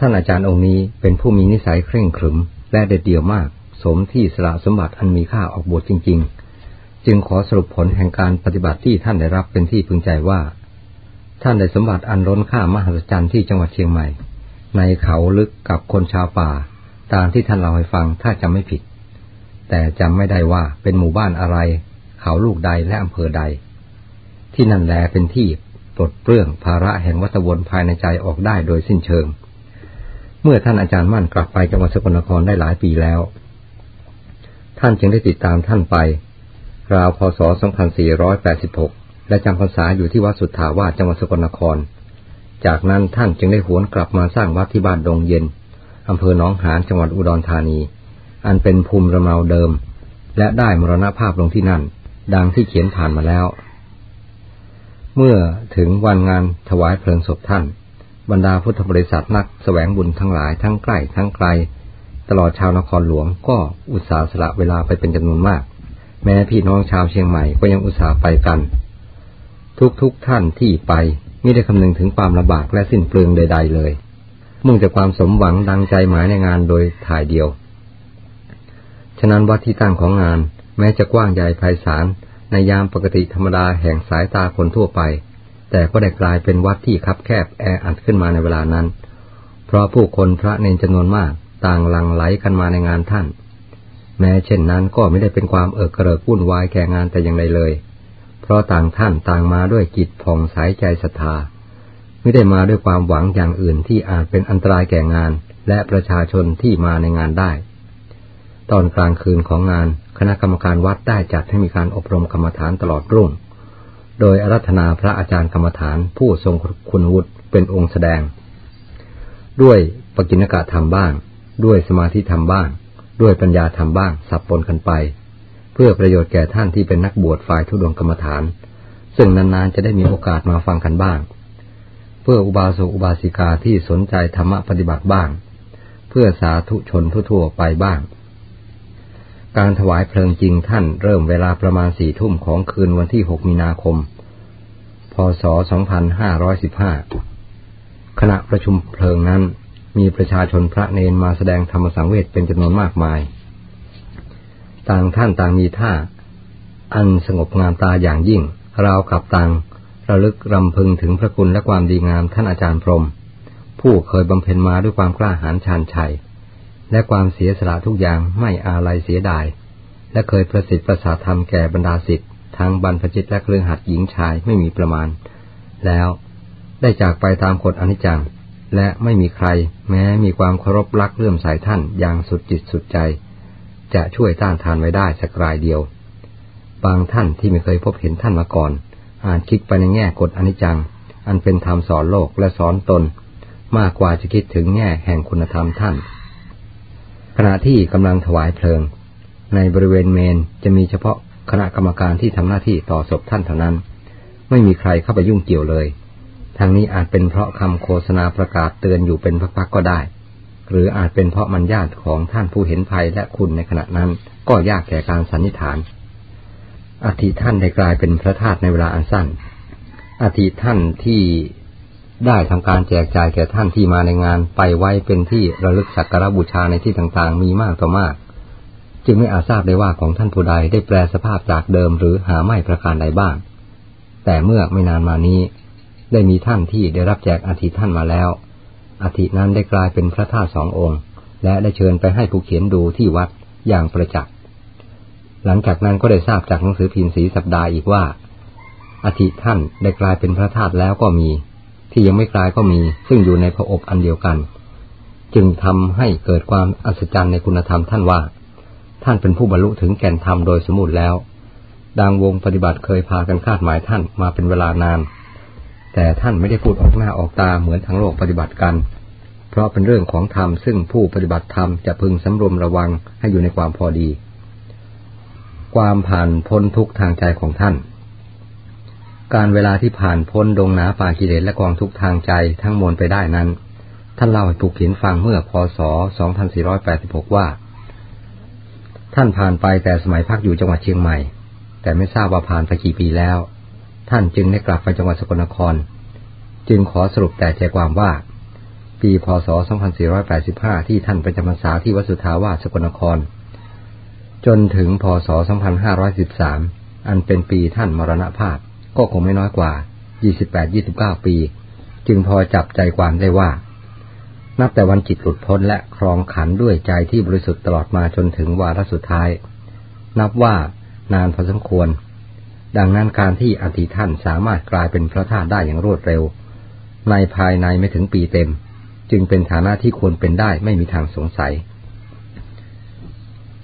ท่านอาจารย์องค์นี้เป็นผู้มีนิสัยเคร่งขรึม และเด็ดเดี่ยวมาก สมที่สละสมบัติอันมีค่าออกบวชจริง ๆ จึงขอสรุปผลแห่งการปฏิบัติที่ท่านได้รับเป็นที่พึงใจว่า ท่านได้สมบัติอันล้นค่ามหัศจรรย์ที่จังหวัดเชียงใหม่ ในเขาลึกกับคนชาวป่า ตามที่ท่านเล่าให้ฟังถ้าจำไม่ผิด แต่จำไม่ได้ว่าเป็นหมู่บ้านอะไร เขาลูกใดและอำเภอใด ที่นั่นแลเป็นที่ปลดเปลื้องภาระแห่งวัตวนภายในใจออกได้โดยสิ้นเชิง มื่อท่านอาจารย์มั่นกลับไปจังหวัดสกลนครได้หลายปีแล้ว ท่านจึงได้ติดตามท่านไป ราวพศ 2486 และจำพรรษาอยู่ที่วัดสุทธาวาสจังหวัดสกลนคร จากนั้นท่านจึงได้หวนกลับมาสร้างวัดที่บ้านดงเย็นอำเภอหนองหานจังหวัดอุดรธานี อันเป็นภูมิลำเนาเดิม และได้มรณภาพลงที่นั่น ดังที่เขียนผ่านมาแล้ว เมื่อถึงวันงานถวายเพลิงศพท่าน บรรดาพุทธบริษัทนักแสวงบุญทั้งหลายทั้งใกล้ทั้งไกล ตลอดชาวนครหลวงก็อุตส่าห์สละเวลาไปเป็นจำนวนมาก แม้พี่น้องชาวเชียงใหม่ก็ยังอุตส่าห์ไปกัน ทุกๆทท่านที่ไปไม่ได้คำนึงถึงความลำบากและสิ้นเปลืองใด ๆ เลย มุ่งแต่ความสมหวังดังใจหมายในงานโดยถ่ายเดียว ฉะนั้นวัดที่ตั้งของงาน แม้จะกว้างใหญ่ไพศาลในยามปกติธรรมดาแห่งสายตาคนทั่วไป แต่ก็ได้กลายเป็นวัดที่คับแคบแออัดขึ้นมาในเวลานั้น เพราะผู้คนพระเนนจำนวนมากต่างหลั่งไหลกันมาในงานท่าน แม้เช่นนั้นก็ไม่ได้เป็นความเอิกกระเริกวุ่นวายแก่งานแต่อย่างใดเลย เพราะต่างท่านต่างมาด้วยจิตผ่องใสใจศรัทธา ไม่ได้มาด้วยความหวังอย่างอื่นที่อาจเป็นอันตรายแก่งาน และประชาชนที่มาในงานได้ ตอนกลางคืนของงานคณะกรรมการวัดได้จัดให้มีการอบรมกรรมฐานตลอดรุ่ง โดยอารัธนาพระอาจารย์กรรมฐานผู้ทรงคุณวุฒิเป็นองค์แสดง ด้วยปกิณกะธรรมบ้าง ด้วยสมาธิธรรมบ้าง ด้วยปัญญาธรรมบ้าง สับปนกันไป เพื่อประโยชน์แก่ท่านที่เป็นนักบวชฝ่ายทุดงกรรมฐาน ซึ่งนานๆจะได้มีโอกาสมาฟังกันบ้าง เพื่ออุบาสกอุบาสิกาที่สนใจธรรมปฏิบัติบ้าง เพื่อสาธุชนทั่วๆไปบ้างการถวายเพลิงจริงท่านเริ่มเวลาประมาณสี่ทุ่มของคืนวันที่หกมีนาคม ศ 2515 ขณะประชุมเพลิงนั้น มีประชาชนพระเนนมาแสดงธรรมสังเวชเป็นจำนวนมากมาย ต่างท่านต่างมีท่า อันสงบงามตาอย่างยิ่ง ราวกับต่างระลึกรำพึงถึงพระคุณและความดีงามท่านอาจารย์พรม ผู้เคยบำเพ็ญมาด้วยความกล้าหาญชาญชัย และความเสียสละทุกอย่างไม่อาลัยเสียดาย และเคยประสิทธิ์ประสาทธรรมแก่บรรดาสิทธิ์ ทั้งบรรพจิตและเครือหัดหญิงชายไม่มีประมาณ แล้วได้จากไปตามกฎอนิจจัง และไม่มีใคร แม้มีความเคารพรักเลื่อมใสท่านอย่างสุดจิตสุดใจ จะช่วยต้านทานไว้ได้สักรายเดียว บางท่านที่ไม่เคยพบเห็นท่านมาก่อนอ่านคิดไปในแง่กฎอนิจจัง อันเป็นธรรมสอนโลกและสอนตน มากกว่าจะคิดถึงแง่แห่งคุณธรรมท่าน ขณะที่กำลังถวายเพลิง ในบริเวณเมนจะมีเฉพาะ คณะกรรมการที่ทำหน้าที่ต่อศพท่านเท่านั้น ไม่มีใครเข้าไปยุ่งเกี่ยวเลยทางนี้อาจเป็นเพราะคำโฆษณาประกาศเตือนอยู่เป็นพักๆก็ได้ หรืออาจเป็นเพราะมันญาติของท่านผู้เห็นภัยและคุณในขณะนั้นก็ยากแก่การสันนิษฐานอธิท่านได้กลายเป็นพระธาตุในเวลาอันสั้นอธิท่านที่ได้ทำการแจกจ่ายแก่ท่านที่มาในงานไปไว้เป็นที่ระลึกสักการบูชาในที่ต่างๆ มีมากต่อมาก จึงไม่อาจทราบได้ว่าของท่านผู้ใดได้แปลสภาพจากเดิมหรือหาไม่ประการใดบ้าง แต่เมื่อไม่นานมานี้ ได้มีท่านที่ได้รับแจกอาทิท่านมาแล้วอาทินั้นได้กลายเป็นพระธาตุสององค์ และได้เชิญไปให้ผู้เขียนดูที่วัดอย่างประจักษ์หลังจากนั้นก็ได้ทราบจากหนังสือพิมพ์สีสัปดาห์อีกว่าอาทิท่านได้กลายเป็นพระธาตุแล้วก็มี ที่ยังไม่กลายก็มี ซึ่งอยู่ในพระอบอันเดียวกัน จึงทำให้เกิดความอัศจรรย์ในคุณธรรมท่านว่า ท่านเป็นผู้บรรลุถึงแก่นธรรมโดยสมบูรณ์แล้ว ดังวงปฏิบัติเคยพากันคาดหมายท่านมาเป็นเวลานาน แต่ท่านไม่ได้พูดออกหน้าออกตาเหมือนทั้งโลกปฏิบัติกัน เพราะเป็นเรื่องของธรรมซึ่งผู้ปฏิบัติธรรมจะพึงสำรวมระวังให้อยู่ในความพอดี ความผ่านพ้นทุกทางใจของท่าน การเวลาที่ผ่านพ้นดงหนาป่ากิเลสและกองทุกทางใจทั้งมวลไปได้นั้น ท่านเล่าให้ผู้เขียนฟังเมื่อพศ 2486 ว่า ท่านผ่านไปแต่สมัยพักอยู่จังหวัดเชียงใหม่ แต่ไม่ทราบว่าผ่านไปกี่ปีแล้ว ท่านจึงได้กลับไปจังหวัดสกลนคร จึงขอสรุปแต่ใจความว่า ปีพศ 2485 ที่ท่านไปจำพรรษาที่วัดสุทาวาสสกลนคร จนถึงพศ 2513 อันเป็นปีท่านมรณภาพก็คงไม่น้อยกว่า 28-29 ปี จึงพอจับใจความได้ว่า นับแต่วันจิตหลุดพ้นและครองขันด้วยใจที่บริสุทธิ์ตลอดมาจนถึงวาระสุดท้าย นับว่านานพอสมควร ดังนั้นการที่อธิท่านสามารถกลายเป็นพระธาตุได้อย่างรวดเร็ว ในภายในไม่ถึงปีเต็ม จึงเป็นฐานะที่ควรเป็นได้ไม่มีทางสงสัย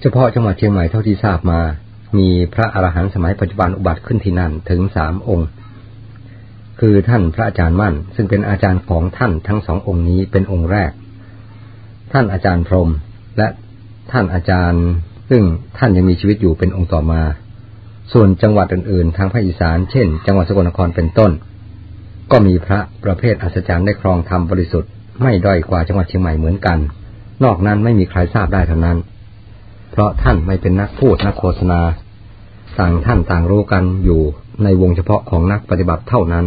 เฉพาะจังหวัดเชียงใหม่เท่าที่ทราบมา มีพระอรหันต์สมัยปัจจุบันอุบัติขึ้นที่นั่นถึงสามองค์ คือท่านพระอาจารย์มั่น ซึ่งเป็นอาจารย์ของท่านทั้งสององค์นี้เป็นองค์แรก ท่านอาจารย์พรมและท่านอาจารย์ ซึ่งท่านยังมีชีวิตอยู่เป็นองค์ต่อมา ส่วนจังหวัดอื่นๆ ทางภาคอีสาน เช่น จังหวัดสกลนครเป็นต้น ก็มีพระประเภทอัศจรรย์ได้ครองธรรมบริสุทธิ์ไม่ด้อยกว่าจังหวัดเชียงใหม่เหมือนกัน นอกนั้นไม่มีใครทราบได้เท่านั้น เพราะท่านไม่เป็นนักพูดนักโฆษณาต่างท่านต่างรู้กันอยู่ในวงเฉพาะของนักปฏิบัติเท่านั้น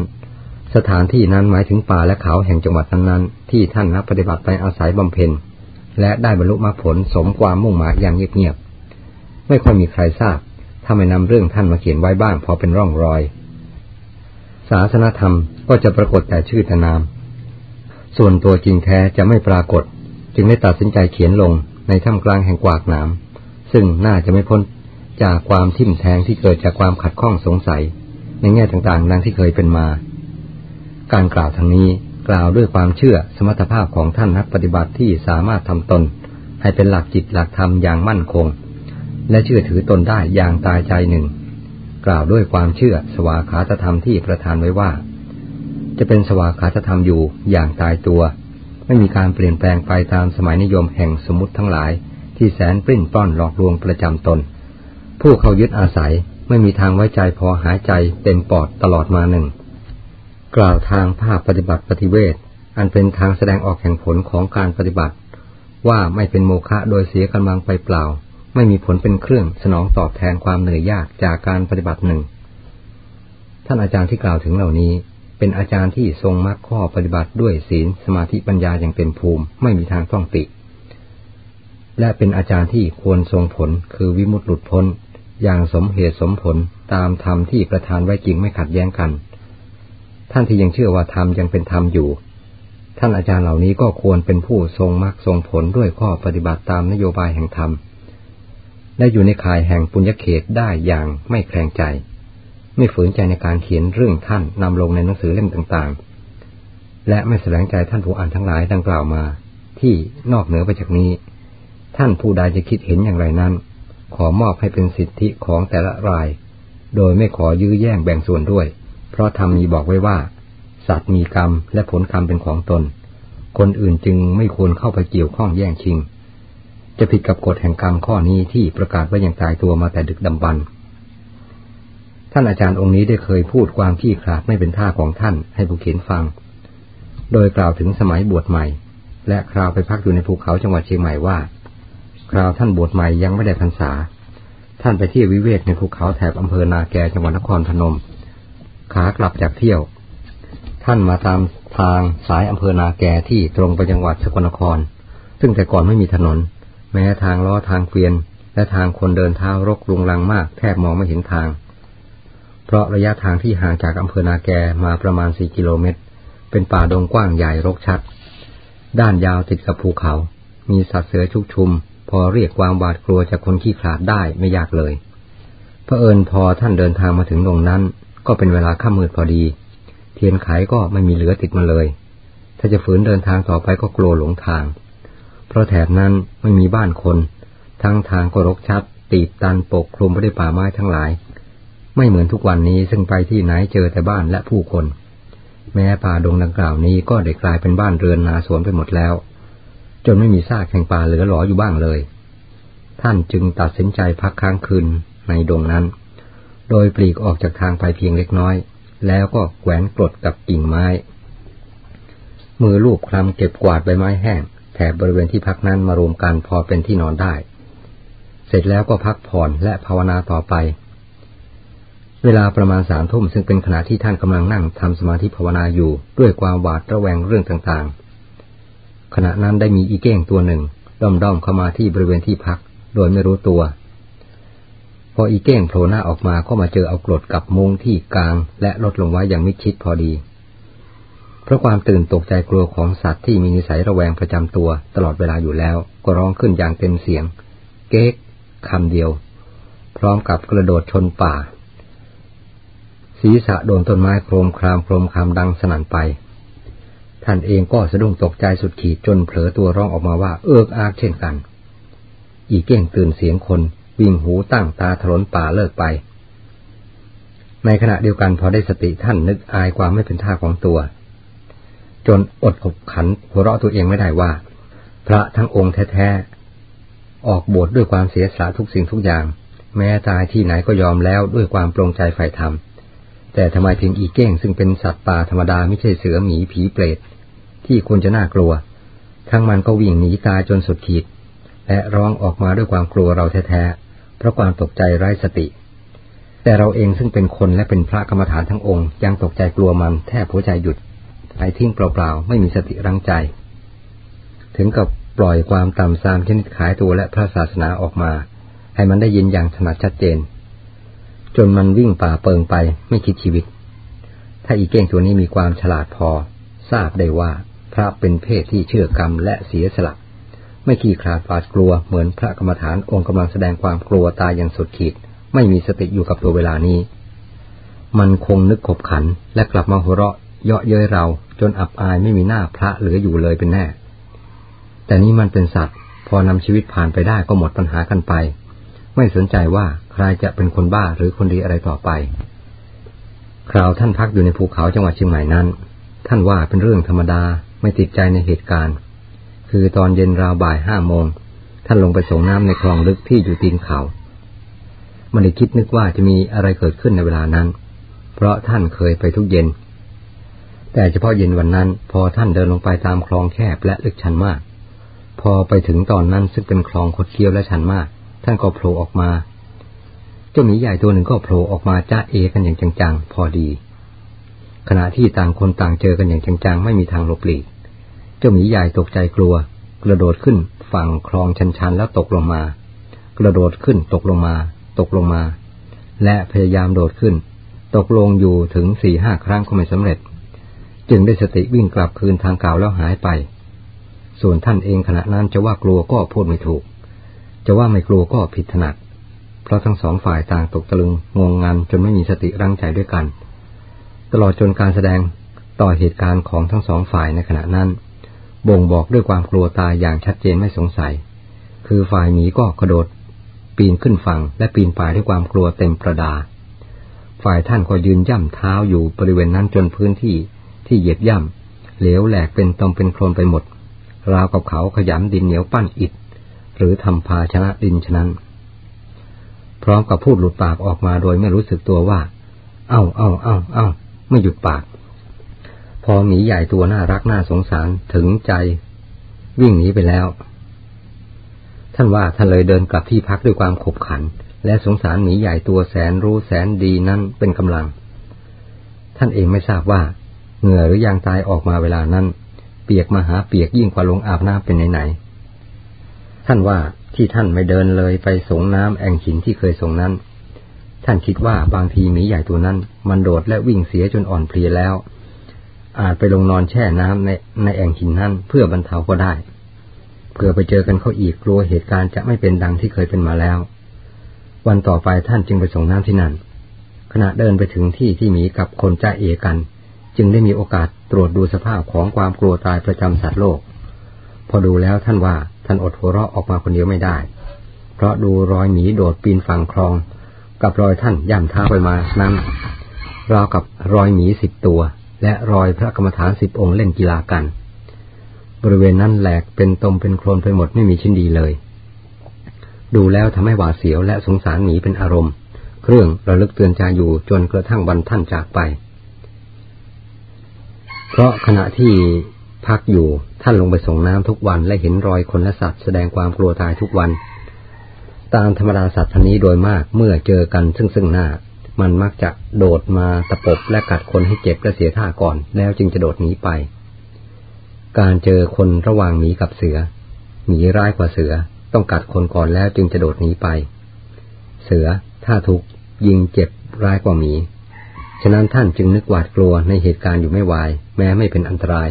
สถานที่นั้นหมายถึงป่าและเขาแห่งจังหวัดนั้นๆ ที่ท่านนักปฏิบัติไปอาศัยบำเพ็ญ และได้บรรลุมรรคผลสมความมุ่งหมายอย่างเงียบๆ ไม่ค่อยมีใครทราบ ถ้าไม่นำเรื่องท่านมาเขียนไว้บ้างพอเป็นร่องรอย ศาสนธรรมก็จะปรากฏแต่ชื่อแต่นาม ส่วนตัวจริงแท้จะไม่ปรากฏ จึงได้ตัดสินใจเขียนลงในท่ามกลางแห่งกวากหนาม ซึ่งน่าจะไม่พ้นจากความทิ่มแทงที่เกิดจากความขัดข้องสงสัย ในแง่ต่างๆ ดังที่เคยเป็นมา การกล่าวทางนี้กล่าวด้วยความเชื่อสมรรถภาพของท่านนักปฏิบัติที่สามารถทำตน ให้เป็นหลักจิตหลักธรรมอย่างมั่นคง และเชื่อถือตนได้อย่างตายใจหนึ่ง กล่าวด้วยความเชื่อสวาขาตธรรมที่ประทานไว้ว่า จะเป็นสวาขาตธรรมอยู่อย่างตายตัว ไม่มีการเปลี่ยนแปลงไปตามสมัยนิยมแห่งสมมติทั้งหลาย ที่แสนปริ้นป้อนหลอกลวงประจำตน ผู้เขายึดอาศัยไม่มีทางไว้ใจพอหายใจเต็มปอดตลอดมาหนึ่ง กล่าวทางภาพปฏิบัติปฏิเวทอันเป็นทางแสดงออกแห่งผลของการปฏิบัติ ว่าไม่เป็นโมฆะโดยเสียกำลังไปเปล่า ไม่มีผลเป็นเครื่องสนองตอบแทนความเหนื่อยยากจากการปฏิบัติหนึ่ง ท่านอาจารย์ที่กล่าวถึงเหล่านี้ เป็นอาจารย์ที่ทรงมรรคข้อปฏิบัติด้วยศีลสมาธิปัญญาอย่างเต็มภูมิไม่มีทางต้องติ และเป็นอาจารย์ที่ควรทรงผลคือวิมุตติหลุดพ้น อย่างสมเหตุสมผลตามธรรมที่ประทานไว้จริงไม่ขัดแย้งกัน ท่านที่ยังเชื่อว่าธรรมยังเป็นธรรมอยู่ ท่านอาจารย์เหล่านี้ก็ควรเป็นผู้ทรงมรรคทรงผลด้วยข้อปฏิบัติตามนโยบายแห่งธรรม และอยู่ในข่ายแห่งปุญญเขตได้อย่างไม่แคลงใจ ไม่ฝืนใจในการเขียนเรื่องท่านนำลงในหนังสือเล่มต่างๆ และไม่แสดงใจท่านผู้อ่านทั้งหลายดังกล่าวมา ที่นอกเหนือไปจากนี้ ท่านผู้ใดจะคิดเห็นอย่างไรนั้น ขอมอบให้เป็นสิทธิของแต่ละราย โดยไม่ขอยื้อแย่งแบ่งส่วนด้วย เพราะธรรมมีบอกไว้ว่า สัตว์มีกรรมและผลกรรมเป็นของตน คนอื่นจึงไม่ควรเข้าไปเกี่ยวข้องแย่งชิง จะผิดกับกฎแห่งกรรมข้อนี้ที่ประกาศไว้อย่างตายตัวมาแต่ดึกดำบรรท่านอาจารย์องค์นี้ได้เคยพูดความขี้ขลาดไม่เป็นท่าของท่านให้ผู้เขียนฟัง โดยกล่าวถึงสมัยบวชใหม่ และคราวไปพักอยู่ในภูเขาจังหวัดเชียงใหม่ว่า คราวท่านบวชใหม่ยังไม่ได้พรรษา ท่านไปเที่ยววิเวกในภูเขาแถบอำเภอนาแกจังหวัดนครพนม ขากลับจากเที่ยว ท่านมาตามทางสายอำเภอนาแกที่ตรงไปจังหวัดสกลนคร ซึ่งแต่ก่อนไม่มีถนน แม้ทางล้อทางเกวียน และทางคนเดินเท้ารกรุงรังมากแทบมองไม่เห็นทาง เพราะระยะทางที่ห่างจากอำเภอนาแกมาประมาณสี่กิโลเมตร เป็นป่าดงกว้างใหญ่รกชัด ด้านยาวติดกับภูเขา มีสัตว์เสือชุกชุม พอเรียกความหวาดกลัวจากคนขี้ขลาดได้ไม่ยากเลยเอิญพอท่านเดินทางมาถึงตรงนั้น ก็เป็นเวลาค่ำมืดพอดี เทียนไขก็ไม่มีเหลือติดมาเลย ถ้าจะฝืนเดินทางต่อไปก็กลัวหลงทาง เพราะแถบนั้นไม่มีบ้านคน ทั้งทางก็รกชัด ตีบตันปกคลุมไปด้วยป่าไม้ทั้งหลาย ไม่เหมือนทุกวันนี้ซึ่งไปที่ไหนเจอแต่บ้านและผู้คน แม้ป่าดงดังกล่าวนี้ก็ได้กลายเป็นบ้านเรือนนาสวนไปหมดแล้ว จนไม่มีซากแห่งป่าเหลือหลออยู่บ้างเลย ท่านจึงตัดสินใจพักค้างคืนในดงนั้น โดยปลีกออกจากทางไปเพียงเล็กน้อย แล้วก็แขวนกรดกับกิ่งไม้ มือลูบคลำเก็บกวาดใบไม้แห้ง แถบบริเวณที่พักนั้นมารวมกันพอเป็นที่นอนได้ เสร็จแล้วก็พักผ่อนและภาวนาต่อไป เวลาประมาณสามทุ่มซึ่งเป็นขณะที่ท่านกำลังนั่งทำสมาธิภาวนาอยู่ด้วยความหวาดระแวงเรื่องต่างๆ ขณะนั้นได้มีอีเก้งตัวหนึ่งด้อมด้อมเข้ามาที่บริเวณที่พัก โดยไม่รู้ตัว พออีเก้งโผล่หน้าออกมาก็มาเจอเอากรดกับมุงที่กลาง และลดลงไว้อย่างมิดชิดพอดี เพราะความตื่นตกใจกลัวของสัตว์ที่มีนิสัยระแวงประจำตัวตลอดเวลาอยู่แล้ว ก็ร้องขึ้นอย่างเต็มเสียง เก๊กคำเดียว พร้อมกับกระโดดชนป่า ศีรษะโดนต้นไม้โครมครามโครมครามดังสนั่นไป ท่านเองก็สะดุ้งตกใจสุดขีดจนเผลอตัวร้องออกมาว่าเอิกอากเช่นกัน อีเก้งตื่นเสียงคน วิ่งหูตั้งตาถลนป่าเลิกไป ในขณะเดียวกันพอได้สติท่านนึกอายความไม่เป็นท่าของตัว จนอดขบขันหัวเราะตัวเองไม่ได้ว่า พระทั้งองค์แท้ๆ ออกบวชดด้วยความเสียสละทุกสิ่งทุกอย่าง แม้ตายที่ไหนก็ยอมแล้วด้วยความปรงใจใฝ่ธรรมแต่ทำไมถึงอีเก้งซึ่งเป็นสัตว์ป่าธรรมดาไม่ใช่เสือหมีผีเปรตที่ควรจะน่ากลัว ทั้งมันก็วิ่งหนีตายจนสุดขีดและร้องออกมาด้วยความกลัวเราแท้ๆ เพราะความตกใจไร้สติ แต่เราเองซึ่งเป็นคนและเป็นพระกรรมฐานทั้งองค์ ยังตกใจกลัวมันแทบหัวใจหยุดหายทิ้งเปล่าๆ ไม่มีสติรังใจ ถึงกับปล่อยความต่ำซามชนิดขายตัวและพระศาสนาออกมา ให้มันได้ยินอย่างถนัดชัดเจน จนมันวิ่งป่าเปิงไปไม่คิดชีวิต ถ้าอีเก้งตัวนี้มีความฉลาดพอ ทราบได้ว่าพระเป็นเพศที่เชื่อกรรมและเสียสละ ไม่ขี้คลาดปาดกลัวเหมือนพระกรรมฐานองค์กำลังแสดงความกลัวตายอย่างสุดขีด ไม่มีสติอยู่กับตัวเวลานี้ มันคงนึกขบขันและกลับมาหัวเราะเยาะเย้ยเรา จนอับอายไม่มีหน้าพระเหลืออยู่เลยเป็นแน่ แต่นี่มันเป็นสัตว์ พอนำชีวิตผ่านไปได้ก็หมดปัญหากันไป ไม่สนใจว่าใครจะเป็นคนบ้าหรือคนดีอะไรต่อไป คราวท่านพักอยู่ในภูเขาจังหวัดเชียงใหม่นั้น ท่านว่าเป็นเรื่องธรรมดาไม่ติดใจในเหตุการณ์ คือตอนเย็นราวบ่ายห้าโมง ท่านลงไปส่งน้ำในคลองลึกที่อยู่ตีนเขาไม่ได้คิดนึกว่าจะมีอะไรเกิดขึ้นในเวลานั้น เพราะท่านเคยไปทุกเย็น แต่เฉพาะเย็นวันนั้น พอท่านเดินลงไปตามคลองแคบและลึกชันมาก พอไปถึงตอนนั้นซึ่งเป็นคลองคดเคี้ยวและชันมาก ท่านก็โผล่ออกมา เจ้าหมีใหญ่ตัวหนึ่งก็โผล่ออกมาจ้าเอกันอย่างจังๆ พอดี ขณะที่ต่างคนต่างเจอกันอย่างจังๆ ไม่มีทางหลบหลีก เจ้าหมีใหญ่ตกใจกลัว กระโดดขึ้นฝั่งคลองชันๆแล้วตกลงมา กระโดดขึ้นตกลงมา ตกลงมา และพยายามโดดขึ้น ตกลงอยู่ถึงสี่ห้าครั้งก็ไม่สำเร็จ จึงได้สติวิ่งกลับคืนทางเก่าแล้วหายไป ส่วนท่านเองขณะนั้นจะว่ากลัวก็พูดไม่ถูก จะว่าไม่กลัวก็ผิดถนัด เพราะทั้งสองฝ่ายต่างตกตะลึงงงงันจนไม่มีสติรังใจด้วยกัน ตลอดจนการแสดงต่อเหตุการณ์ของทั้งสองฝ่ายในขณะนั้น บ่งบอกด้วยความกลัวตายอย่างชัดเจนไม่สงสัย คือฝ่ายหมีก็กระโดด ปีนขึ้นฝั่งและปีนป่ายด้วยความกลัวเต็มประดา ฝ่ายท่านก็ยืนย่ำเท้าอยู่บริเวณนั้นจนพื้นที่ที่เหยียบย่ำเหลวแหลกเป็นตมเป็นโคลนไปหมด ราวกับเขาขยำดินเหนียวปั้นอิฐหรือทำภาชนะดินฉะนั้น พร้อมกับพูดหลุดปากออกมาโดยไม่รู้สึกตัวว่า เอ้าเอ้าเอ้าเอ้าไม่หยุดปาก อหมีใหญ่ตัวน่ารักน่าสงสารถึงใจ วิ่งหนีไปแล้ว ท่านว่าท่านเลยเดินกลับที่พักด้วยความขบขัน และสงสารหมีใหญ่ตัวแสนรู้แสนดีนั้นเป็นกำลัง ท่านเองไม่ทราบว่า เหงื่อหรือยางตายออกมาเวลานั้น เปียกมาหาเปียกยิ่งกว่าลงอาบน้ำเป็นไหนๆท่านว่าที่ท่านไม่เดินเลยไปสงน้ำแอ่งหินที่เคยสงนั้น ท่านคิดว่าบางทีหมีใหญ่ตัวนั้น มันโดดและวิ่งเสียจนอ่อนเพลียแล้ว อาจไปลงนอนแช่น้ำในในแอ่งหินนั้นเพื่อบรรเทาก็ได้เพื่อไปเจอกันเขาอีกกลัวเหตุการณ์จะไม่เป็นดังที่เคยเป็นมาแล้ว วันต่อไปท่านจึงไปส่งน้ำที่นั่น ขณะเดินไปถึงที่ที่หมีกับคนจ้าเอกัน จึงได้มีโอกาสตรวจดูสภาพของความกลัวตายประจำสัตว์โลก พอดูแล้วท่านว่าท่านอดหัวเราะออกมาคนเดียวไม่ได้ เพราะดูรอยหมีโดดปีนฝั่งคลอง กับรอยท่านย่ำเท้าไปมานั้นราวกับรอยหมีสิบตัว และรอยพระกรรมฐานสิบองค์เล่นกีฬากัน บริเวณนั้นแหลกเป็นตมเป็นโคลนไปหมดไม่มีชิ้นดีเลย ดูแล้วทำให้หวาดเสียวและสงสารหมีเป็นอารมณ์ เครื่องระลึกเตือนใจอยู่จนกระทั่งวันท่านจากไป เพราะขณะที่พักอยู่ท่านลงไปส่งน้ำทุกวันและเห็นรอยคนและสัตว์แสดงความกลัวตายทุกวัน ตามธรรมดาสัตว์ทันนี้โดยมากเมื่อเจอกันซึ่งซึ่งหน้า มันมักจะโดดมาตะปบและกัดคนให้เจ็บและเสียท่าก่อน แล้วจึงจะโดดหนีไป การเจอคนระหว่างหมีกับเสือ หมีร้ายกว่าเสือ ต้องกัดคนก่อนแล้วจึงจะโดดหนีไป เสือถ้าถูกยิงเจ็บร้ายกว่าหมี ฉะนั้นท่านจึงนึกหวาดกลัวในเหตุการณ์อยู่ไม่วาย แม้ไม่เป็นอันตราย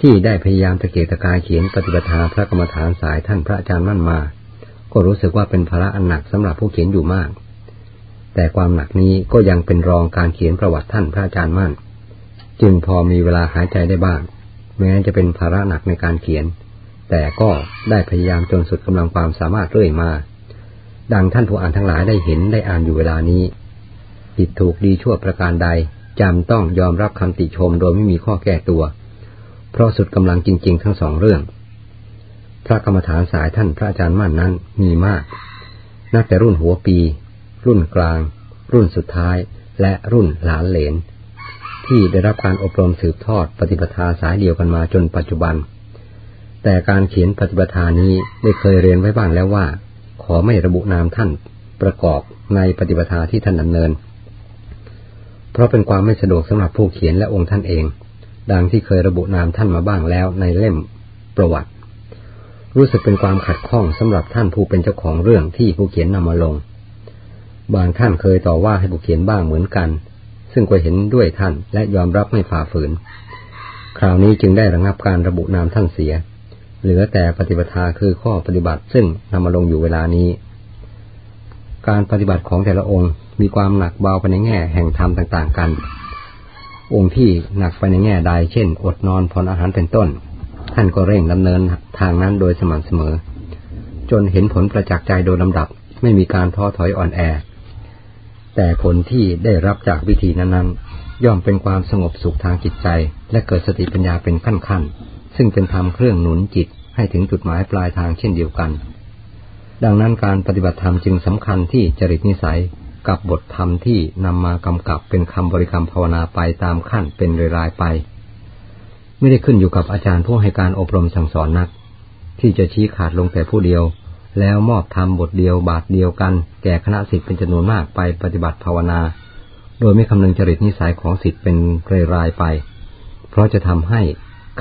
ที่ได้พยายามตะเกียกตะกายเขียนปฏิบัติพระกรรมฐานสายท่านพระอาจารย์มั่นมา ก็รู้สึกว่าเป็นภาระอันหนักสำหรับผู้เขียนอยู่มาก แต่ความหนักนี้ก็ยังเป็นรองการเขียนประวัติท่านพระอาจารย์มั่น จึงพอมีเวลาหายใจได้บ้าง แม้จะเป็นภาระหนักในการเขียน แต่ก็ได้พยายามจนสุดกำลังความสามารถเรื่อยมา ดังท่านผู้อ่านทั้งหลายได้เห็นได้อ่านอยู่เวลานี้ผิดถูกดีชั่วประการใดจำต้องยอมรับคำติชมโดยไม่มีข้อแก้ตัว เพราะสุดกำลังจริง ๆ ทั้งสองเรื่อง พระกรรมฐานสายท่านพระอาจารย์มั่นนั้นมีมาก นับแต่รุ่นหัวปี รุ่นกลาง รุ่นสุดท้าย และรุ่นหลานเหลน ที่ได้รับการอบรมสืบทอดปฏิปทาสายเดียวกันมาจนปัจจุบัน แต่การเขียนปฏิปทานี้ได้เคยเรียนไว้บ้างแล้วว่า ขอไม่ระบุนามท่านประกอบในปฏิปทาที่ท่านดำเนิน เพราะเป็นความไม่สะดวกสำหรับผู้เขียนและองค์ท่านเอง ดังที่เคยระบุนามท่านมาบ้างแล้วในเล่มประวัติ รู้สึกเป็นความขัดข้องสำหรับท่านผู้เป็นเจ้าของเรื่องที่ผู้เขียนนำมาลง บางท่านเคยต่อว่าให้ผู้เขียนบ้างเหมือนกัน ซึ่งก็เห็นด้วยท่านและยอมรับไม่ฝ่าฝืน คราวนี้จึงได้ระงับการระบุนามท่านเสีย เหลือแต่ปฏิปทาคือข้อปฏิบัติซึ่งนำมาลงอยู่เวลานี้ การปฏิบัติของแต่ละองค์มีความหนักเบาไปในแง่แห่งธรรมต่าง ๆ กัน องค์ที่หนักไปในแง่ใดเช่น อดนอนผ่อนอาหารเป็นต้น ท่านก็เร่งดำเนินทางนั้นโดยสม่ำเสมอ จนเห็นผลประจักษ์ใจโดยลำดับ ไม่มีการท้อถอยอ่อนแอ แต่ผลที่ได้รับจากวิธีนั้นๆ ย่อมเป็นความสงบสุขทางจิตใจ และเกิดสติปัญญาเป็นขั้นๆ ซึ่งเป็นธรรมเครื่องหนุนจิตให้ถึงจุดหมายปลายทางเช่นเดียวกัน ดังนั้นการปฏิบัติธรรมจึงสำคัญที่จริตนิสัยกับบทธรรมที่นำมากำกับเป็นคำบริกรรมภาวนาไปตามขั้นเป็นรายๆไป ไม่ได้ขึ้นอยู่กับอาจารย์ผู้ให้การอบรมสั่งสอนนัก ที่จะชี้ขาดลงแต่ผู้เดียว แล้วมอบธรรมบทเดียวบาทเดียวกัน แก่คณะสิทธิ์เป็นจำนวนมากไปปฏิบัติภาวนา โดยไม่คำนึงจริตนิสัยของสิทธิ์เป็นรายไป เพราะจะทำให้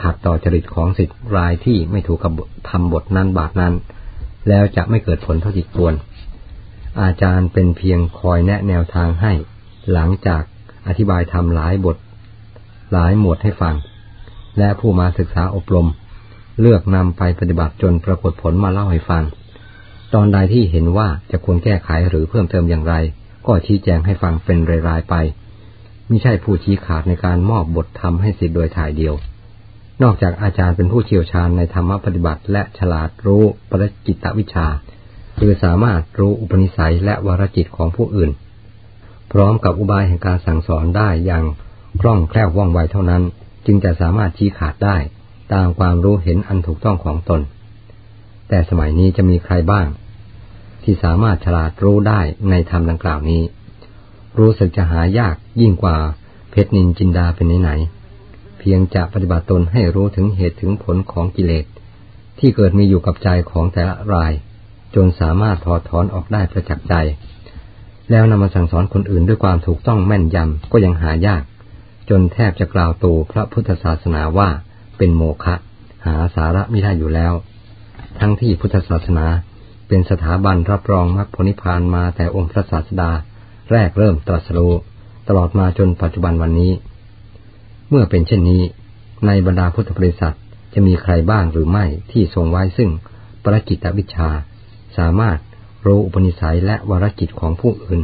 ขัดต่อจริตของสิทธิ์รายที่ไม่ถูกกับทำบทนั้นบาทนั้น แล้วจะไม่เกิดผลเท่าที่ควร อาจารย์เป็นเพียงคอยแนะแนวทางให้ หลังจากอธิบายทำหลายบท หลายหมวดให้ฟัง และผู้มาศึกษาอบรม เลือกนำไปปฏิบัติจนปรากฏผลมาเล่าให้ฟัง ตอนใดที่เห็นว่าจะควรแก้ไขหรือเพิ่มเติมอย่างไร ก็ชี้แจงให้ฟังเป็นรายๆไปไม่ใช่ผู้ชี้ขาดในการมอบบทธรรมให้สิทธิ์โดยถ่ายเดียว นอกจากอาจารย์เป็นผู้เชี่ยวชาญในธรรมปฏิบัติ และฉลาดรู้ปรจิตวิชา คือสามารถรู้อุปนิสัยและวรจิตของผู้อื่น พร้อมกับอุบายแห่งการสั่งสอนได้อย่างคล่องแคล่วว่องไวเท่านั้น จึงจะสามารถชี้ขาดได้ ตามความรู้เห็นอันถูกต้องของตน แต่สมัยนี้จะมีใครบ้าง ที่สามารถฉลาดรู้ได้ในธรรมดังกล่าวนี้ รู้สึกจะหายากยิ่งกว่าเพชรนินจินดาเป็นไหนเพียงจะปฏิบัติตนให้รู้ถึงเหตุถึงผลของกิเลส ที่เกิดมีอยู่กับใจของแต่ละราย จนสามารถถอดถอนออกได้ประจักษ์ใจ แล้วนำมาสั่งสอนคนอื่นด้วยความถูกต้องแม่นยำก็ยังหายาก จนแทบจะกล่าวตูพระพุทธศาสนาว่าเป็นโมฆะหาสาระไม่ได้อยู่แล้ว ทั้งที่พุทธศาสนา เป็นสถาบันรับรองมรรคผลนิพพานมาแต่องค์พระศาสดา แรกเริ่มตรัสรู้ตลอดมาจนปัจจุบันวันนี้ เมื่อเป็นเช่นนี้ ในบรรดาพุทธบริษัทจะมีใครบ้างหรือไม่ที่ทรงไว้ซึ่งปรจิตวิชา สามารถรู้อุปนิสัยและวรจิตของผู้อื่น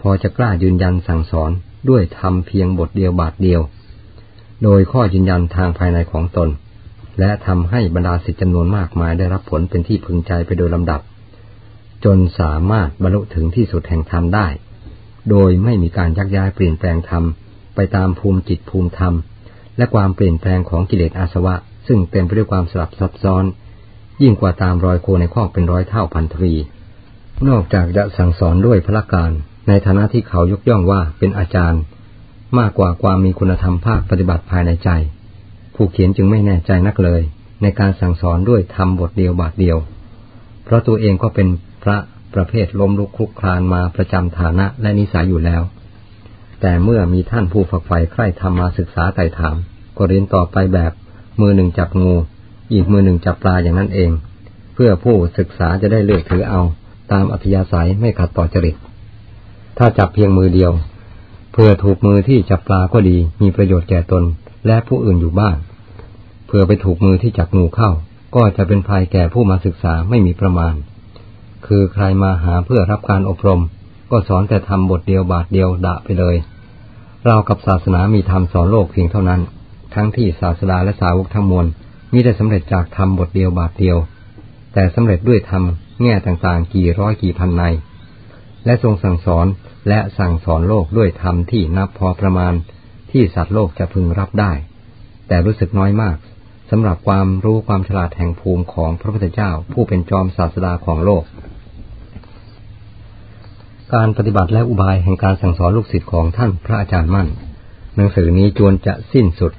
พอจะกล้ายืนยันสั่งสอนด้วยทำเพียงบทเดียวบาทเดียว โดยข้อยืนยันทางภายในของตน และทำให้บรรดาสิทธิจำนวนมากมายได้รับผลเป็นที่พึงใจไปโดยลำดับ จนสามารถบรรลุถึงที่สุดแห่งธรรมได้ โดยไม่มีการยักย้ายเปลี่ยนแปลงธรรมไปตามภูมิจิตภูมิธรรม และความเปลี่ยนแปลงของกิเลสอาสวะ ซึ่งเต็มไปด้วยความสลับซับซ้อน ยิ่งกว่าตามรอยโคในข้อเป็นร้อยเท่าพันทรีนอกจากจะสั่งสอนด้วยพละการ ในฐานะที่เขายกย่องว่าเป็นอาจารย์ มากกว่าความมีคุณธรรมภาคปฏิบัติภายในใจ ผู้เขียนจึงไม่แน่ใจนักเลย ในการสั่งสอนด้วยทำบทเดียวบาทเดียว เพราะตัวเองก็เป็น พระประเภทล้มลุกคลุกคลานมาประจำฐานะและนิสัยอยู่แล้ว แต่เมื่อมีท่านผู้ฝักใฝ่ใคร่ธรรมมาศึกษาไต่ถาม ก็เรียนต่อไปแบบมือหนึ่งจับงู อีกมือหนึ่งจับปลาอย่างนั้นเอง เพื่อผู้ศึกษาจะได้เลือกถือเอา ตามอัธยาศัยไม่ขัดต่อจริต ถ้าจับเพียงมือเดียวเพื่อถูกมือที่จับปลาก็ดีมีประโยชน์แก่ตนและผู้อื่นอยู่บ้างเพื่อไปถูกมือที่จับงูเข้า ก็จะเป็นภัยแก่ผู้มาศึกษาไม่มีประมาณ คือใครมาหาเพื่อรับการอบรม ก็สอนแต่ทำบทเดียวบาทเดียวดะไปเลย เรากับศาสนามีธรรมสอนโลกเพียงเท่านั้น ทั้งที่ศาสดาและสาวกทั้งมวลมิได้สำเร็จจากธรรมบทเดียวบาทเดียว แต่สำเร็จด้วยธรรมแง่ต่างๆ กี่ร้อยกี่พันใน และทรงสั่งสอนและสั่งสอนโลกด้วยธรรมที่นับพอประมาณที่สัตว์โลกจะพึงรับได้ แต่รู้สึกน้อยมากสำหรับความรู้ความฉลาดแห่งภูมิของพระพุทธเจ้าผู้เป็นจอมศาสดาของโลก การปฏิบัติและอุบายแห่งการสั่งสอนลูกศิษย์ของท่านพระอาจารย์มั่น หนังสือนี้จวนจะสิ้นสุด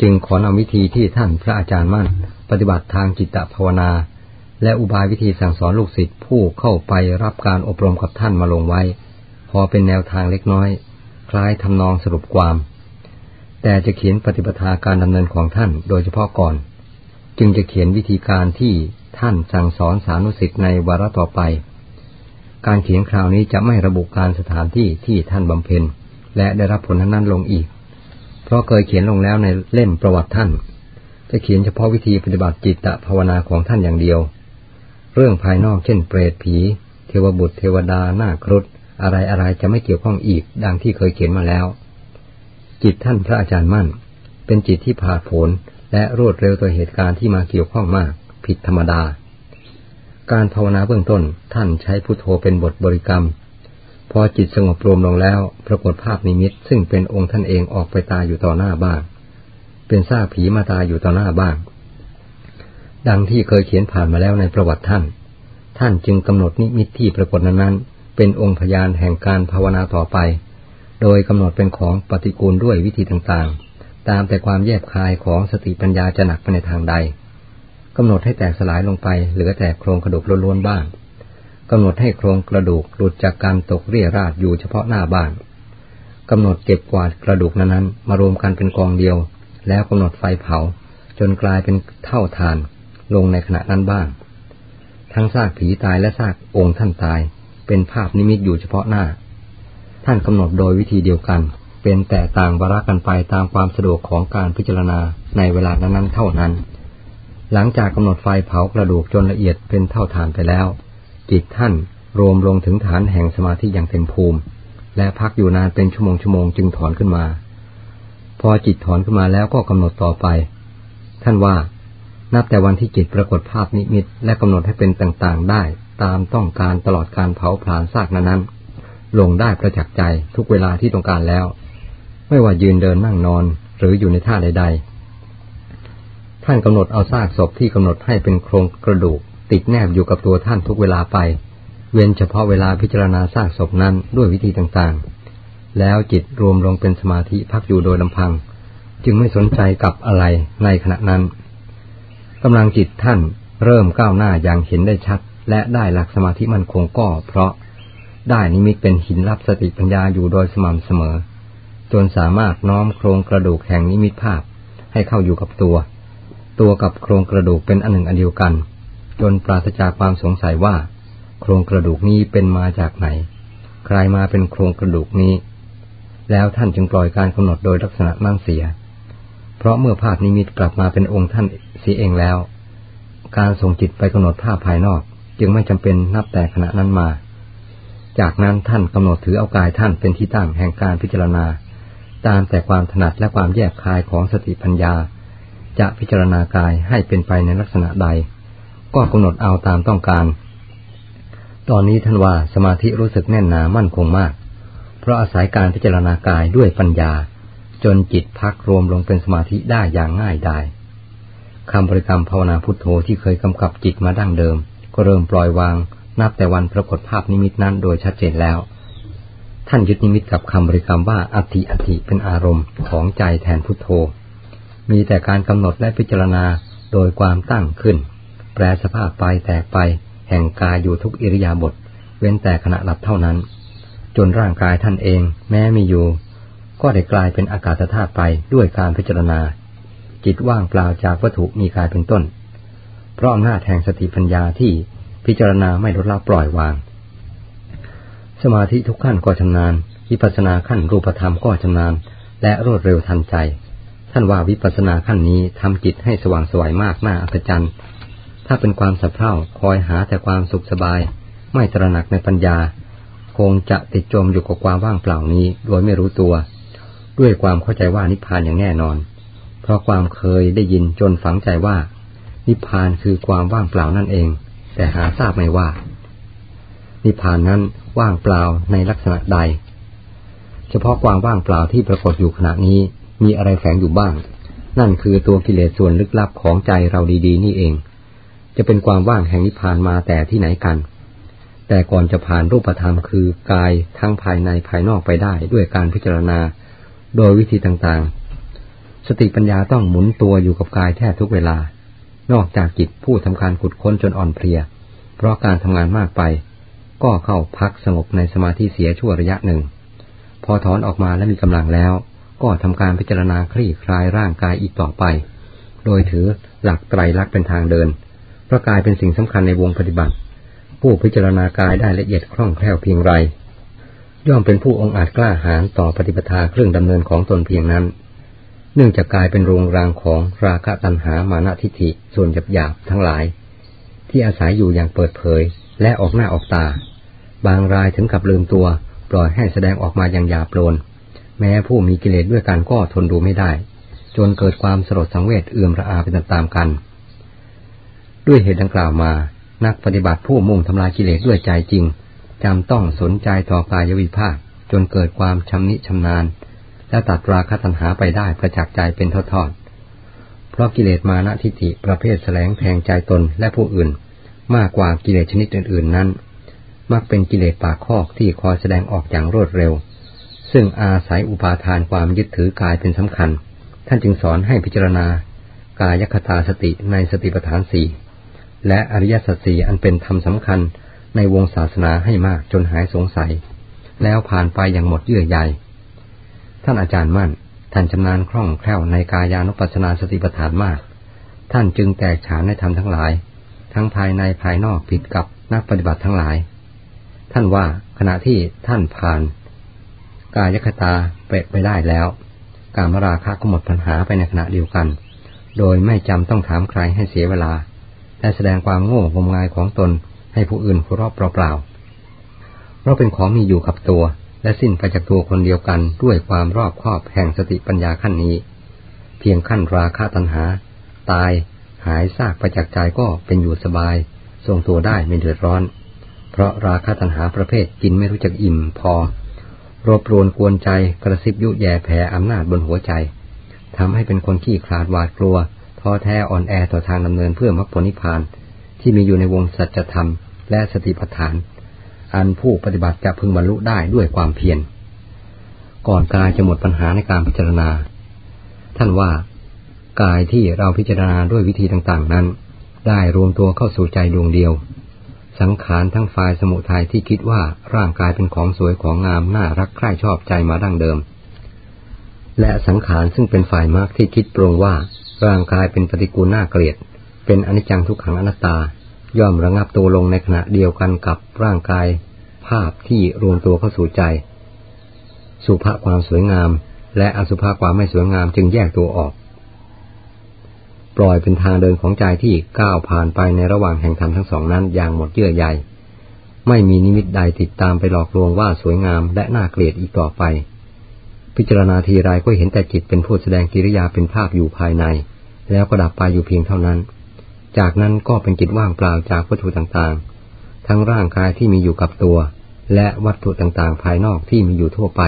จึงขอนำวิธีที่ท่านพระอาจารย์มั่น ปฏิบัติทางจิตตภาวนา และอุบายวิธีสั่งสอนลูกศิษย์ผู้เข้าไปรับการอบรมกับท่านมาลงไว้ พอเป็นแนวทางเล็กน้อย คล้ายทำนองสรุปความ แต่จะเขียนปฏิปทาการดำเนินของท่านโดยเฉพาะก่อน จึงจะเขียนวิธีการที่ท่านสั่งสอนสานุสิทธิ์ในวาระต่อไป การเขียนคราวนี้จะไม่ระบุการสถานที่ที่ท่านบำเพ็ญ และได้รับผลนั้นลงอีก เพราะเคยเขียนลงแล้วในเล่มประวัติท่าน จะเขียนเฉพาะวิธีปฏิบัติจิตตภาวนาของท่านอย่างเดียว เรื่องภายนอกเช่นเปรตผี เทวบุตรเทวดาหน้าครุฑอะไรอะไรจะไม่เกี่ยวข้องอีกดังที่เคยเขียนมาแล้ว จิตท่านพระอาจารย์มั่น เป็นจิตที่ผ่าผลและรวดเร็วต่อเหตุการณ์ที่มาเกี่ยวข้องมาก ผิดธรรมดา การภาวนาเบื้องต้น ท่านใช้พุทโธเป็นบทบริกรรม พอจิตสงบรวมลงแล้ว ปรากฏภาพนิมิตซึ่งเป็นองค์ท่านเองออกไปตายอยู่ต่อหน้าบ้าง เป็นซากผีมาตายอยู่ต่อหน้าบ้าง ดังที่เคยเขียนผ่านมาแล้วในประวัติท่าน ท่านจึงกำหนดนิมิตที่ปรากฏนั้นเป็นองค์พยานแห่งการภาวนาต่อไป โดยกำหนดเป็นของปฏิกูลด้วยวิธีต่างๆ ตามแต่ความแยบคายของสติปัญญาจะหนักไปในทางใด กำหนดให้แตกสลายลงไปเหลือแต่โครงกระดูกล้วนๆบ้างกำหนดให้โครงกระดูกหลุดจากการตกเรี่ยราดอยู่เฉพาะหน้าบ้างกำหนดเก็บกวาดกระดูกนั้นๆมารวมกันเป็นกองเดียว แล้วกำหนดไฟเผา จนกลายเป็นเท่าทานลงในขณะนั้นบ้าง ทั้งซากผีตายและซากองค์ท่านตาย เป็นภาพนิมิตอยู่เฉพาะหน้า ท่านกำหนดโดยวิธีเดียวกัน เป็นแต่ต่างวาระกันไปตามความสะดวกของการพิจารณาในเวลานั้นๆเท่านั้น หลังจากกำหนดไฟเผากระดูกจนละเอียดเป็นเท่าฐานไปแล้ว จิตท่านรวมลงถึงฐานแห่งสมาธิอย่างเต็มภูมิ และพักอยู่นานเป็นชั่วโมงชั่วโมงจึงถอนขึ้นมา พอจิตถอนขึ้นมาแล้วก็กำหนดต่อไป ท่านว่า นับแต่วันที่จิตปรากฏภาพนิมิต และกำหนดให้เป็นต่างๆ ได้ตามต้องการตลอดการเผาผลาญซากนั้นๆลงได้ประจักษ์ใจทุกเวลาที่ต้องการแล้ว ไม่ว่ายืนเดินนั่งนอน หรืออยู่ในท่าใดๆ ท่านกำหนดเอาซากศพที่กำหนดให้เป็นโครงกระดูก ติดแนบอยู่กับตัวท่านทุกเวลาไป เว้นเฉพาะเวลาพิจารณาซากศพนั้นด้วยวิธีต่างๆ แล้วจิตรวมลงเป็นสมาธิพักอยู่โดยลำพัง จึงไม่สนใจกับอะไรในขณะนั้นกำลังจิตท่านเริ่มก้าวหน้าอย่างเห็นได้ชัด และได้หลักสมาธิมันคงก็เพราะได้นิมิตเป็นหินรับสติปัญญาอยู่โดยสม่ำเสมอ จนสามารถน้อมโครงกระดูกแห่งนิมิตภาพให้เข้าอยู่กับตัว ตัวกับโครงกระดูกเป็นอันหนึ่งอันเดียวกัน จนปราศจากความสงสัยว่า โครงกระดูกนี้เป็นมาจากไหน ใครมาเป็นโครงกระดูกนี้ แล้วท่านจึงปล่อยการกำหนดโดยลักษณะนั่นเสีย เพราะเมื่อภาพนิมิตกลับมาเป็นองค์ท่านเสียเองแล้ว การส่งจิตไปกำหนดภาพภายนอก จึงไม่จำเป็นนับแต่ขณะนั้นมา จากนั้นท่านกำหนดถือเอากายท่านเป็นที่ตั้งแห่งการพิจารณา ตามแต่ความถนัดและความแยกคายของสติปัญญา จะพิจารณากายให้เป็นไปในลักษณะใด ก็กำหนดเอาตามต้องการ ตอนนี้ท่านว่าสมาธิรู้สึกแน่นหนามั่นคงมาก เพราะอาศัยการพิจารณากายด้วยปัญญา จนจิตพักรวมลงเป็นสมาธิได้อย่างง่ายดายคำบริกรรมภาวนาพุทโธที่เคยกำกับจิตมาดั้งเดิม ก็เริ่มปล่อยวาง นับแต่วันปรากฏภาพนิมิตนั้นโดยชัดเจนแล้ว ท่านยึดนิมิตกับคำบริกรรมว่าอัติอติเป็นอารมณ์ของใจแทนพุทโธ มีแต่การกำหนดและพิจารณาโดยความตั้งขึ้น แปลสภาพไปแตกไป แห่งกายอยู่ทุกอิริยาบถเว้นแต่ขณะหลับเท่านั้น จนร่างกายท่านเอง แม้มีอยู่ ก็ได้กลายเป็นอากาศธาตุไปด้วยการพิจารณา จิตว่างเปล่าจากวัตถุมีกายเป็นต้น เพราะอำนาจแห่งสติปัญญาที่พิจารณาไม่ลดละปล่อยวาง สมาธิทุกขั้นก็ชำนาญวิปัสสนาขั้นรูปธรรมก็ชำนาญและรวดเร็วทันใจ ท่านว่าวิปัสสนาขั้นนี้ทำจิตให้สว่างสวยมากน่าอัศจรรย์ ถ้าเป็นความสับเพร่าคอยหาแต่ความสุขสบาย ไม่ตระหนักในปัญญา คงจะติดจมอยู่กับความว่างเปล่านี้ โดยไม่รู้ตัว ด้วยความเข้าใจว่านิพพานอย่างแน่นอน เพราะความเคยได้ยินจนฝังใจว่า นิพพานคือความว่างเปล่านั่นเอง แต่หาทราบไม่ว่า นิพพานนั้นว่างเปล่าในลักษณะใด เฉพาะความว่างเปล่าที่ปรากฏอยู่ขณะนี้ มีอะไรแฝงอยู่บ้าง นั่นคือตัวกิเลสส่วนลึกลับของใจเราดีๆ นี่เอง จะเป็นความว่างแห่งนิพพานมาแต่ที่ไหนกัน แต่ก่อนจะผ่านรูปธรรมคือกายทั้งภายในภายนอกไปได้ด้วยการพิจารณา โดยวิธีต่างๆ สติปัญญาต้องหมุนตัวอยู่กับกายแทบทุกเวลา นอกจากจิตผู้ทำการขุดค้นจนอ่อนเพลีย เพราะการทำงานมากไป ก็เข้าพักสงบในสมาธิเสียชั่วระยะหนึ่ง พอถอนออกมาและมีกำลังแล้ว ก็ทำการพิจารณาคลี่คลายร่างกายอีกต่อไป โดยถือหลักไตรลักษณ์เป็นทางเดินเพราะกายเป็นสิ่งสำคัญในวงปฏิบัติ ผู้พิจารณากายได้ละเอียดคล่องแคล่วเพียงไร ย่อมเป็นผู้องอาจกล้าหาญต่อปฏิปทาเครื่องดำเนินของตนเพียงนั้น เนื่องจากกายเป็นโรงรางของราคะตัณหามานะทิฏฐิส่วนหยาบหยาบทั้งหลาย ที่อาศัยอยู่อย่างเปิดเผยและออกหน้าออกตา บางรายถึงกับลืมตัวปล่อยให้แสดงออกมาอย่างหยาบโลน แม้ผู้มีกิเลสด้วยกันก็ทนดูไม่ได้ จนเกิดความสลดสังเวชเอื่อมระอาไปตามๆกัน ด้วยเหตุดังกล่าวมา นักปฏิบัติผู้มุ่งทำลายกิเลสด้วยใจจริงจำต้องสนใจต่อกายวิภาคจนเกิดความชำนิชำนาญ และตัดราคะตัณหาไปได้ประจักษ์ใจเป็นทอดๆเพราะกิเลสมานะทิฏฐิประเภทแสลงแทงใจตนและผู้อื่น มากกว่ากิเลสชนิดอื่น ๆนั้น มักเป็นกิเลสปากคอกที่คอยแสดงออกอย่างรวดเร็ว ซึ่งอาศัยอุปาทานความยึดถือกายเป็นสำคัญ ท่านจึงสอนให้พิจารณา กายคตาสติในสติปัฏฐานสี่และอริยสัจสี่อันเป็นธรรมสำคัญในวงศาสนาให้มากจนหายสงสัย แล้วผ่านไปอย่างหมดเยื่อใย ท่านอาจารย์มั่น ท่านชำนาญคล่องแคล่วในกายานุปัสสนาสติปัฏฐานมาก ท่านจึงแตกฉานในธรรมทั้งหลาย ทั้งภายในภายนอกผิดกับนักปฏิบัติทั้งหลาย ท่านว่าขณะที่ท่านผ่าน กายคตาเปะไปได้แล้ว การมราคะก็หมดปัญหาไปในขณะเดียวกัน โดยไม่จำต้องถามใครให้เสียเวลา และแสดงความโง่งมงายของตนให้ผู้อื่นหัวเราะเปล่าๆเพราะเป็นของมีอยู่กับตัว และสิ้นไปจากตัวคนเดียวกันด้วยความรอบคอบแห่งสติปัญญาขั้นนี้ เพียงขั้นราคะตัณหา ตายหายซากไปจากใจก็เป็นอยู่สบาย ทรงตัวได้ไม่เดือดร้อน เพราะราคะตัณหาประเภทกินไม่รู้จักอิ่มพอ รบรวนกวนใจกระซิบยุแย่แผ่อำนาจบนหัวใจทำให้เป็นคนขี้คลาดหวาดกลัวท้อแท้อ่อนแอต่อทางดำเนินเพื่อมรรคผลนิพพาน ที่มีอยู่ในวงสัจธรรม และสติปัฏฐาน อันผู้ปฏิบัติจะพึงบรรลุได้ด้วยความเพียรก่อนกายจะหมดปัญหาในการพิจารณา ท่านว่ากายที่เราพิจารณาด้วยวิธีต่างๆนั้น ได้รวมตัวเข้าสู่ใจดวงเดียว สังขารทั้งฝ่ายสมุทัยที่คิดว่าร่างกายเป็นของสวยของงามน่ารักใคร่ชอบใจมาดั้งเดิม และสังขารซึ่งเป็นฝ่ายมากที่คิดปรุงว่า ร่างกายเป็นปฏิกูลน่าเกลียด เป็นอนิจจังทุกขังอนัตตา ย่อมระงับตัวลงในขณะเดียวกันกับร่างกาย ภาพที่รวมตัวเข้าสู่ใจ สุภาพความสวยงาม และอสุภาพความไม่สวยงามจึงแยกตัวออก ปล่อยเป็นทางเดินของใจที่ก้าวผ่านไปในระหว่างแห่งธรรมทั้งสองนั้นอย่างหมดเยื่อใยไม่มีนิมิตใดติดตามไปหลอกลวงว่าสวยงามและน่าเกลียดอีกต่อไป พิจารณาทีไรก็เห็นแต่จิตเป็นผู้แสดงกิริยาเป็นภาพอยู่ภายใน แล้วก็ดับไปอยู่เพียงเท่านั้น จากนั้นก็เป็นจิตว่างเปล่าจากวัตถุต่างๆ ทั้งร่างกายที่มีอยู่กับตัว และวัตถุต่างๆ ภายนอกที่มีอยู่ทั่วไป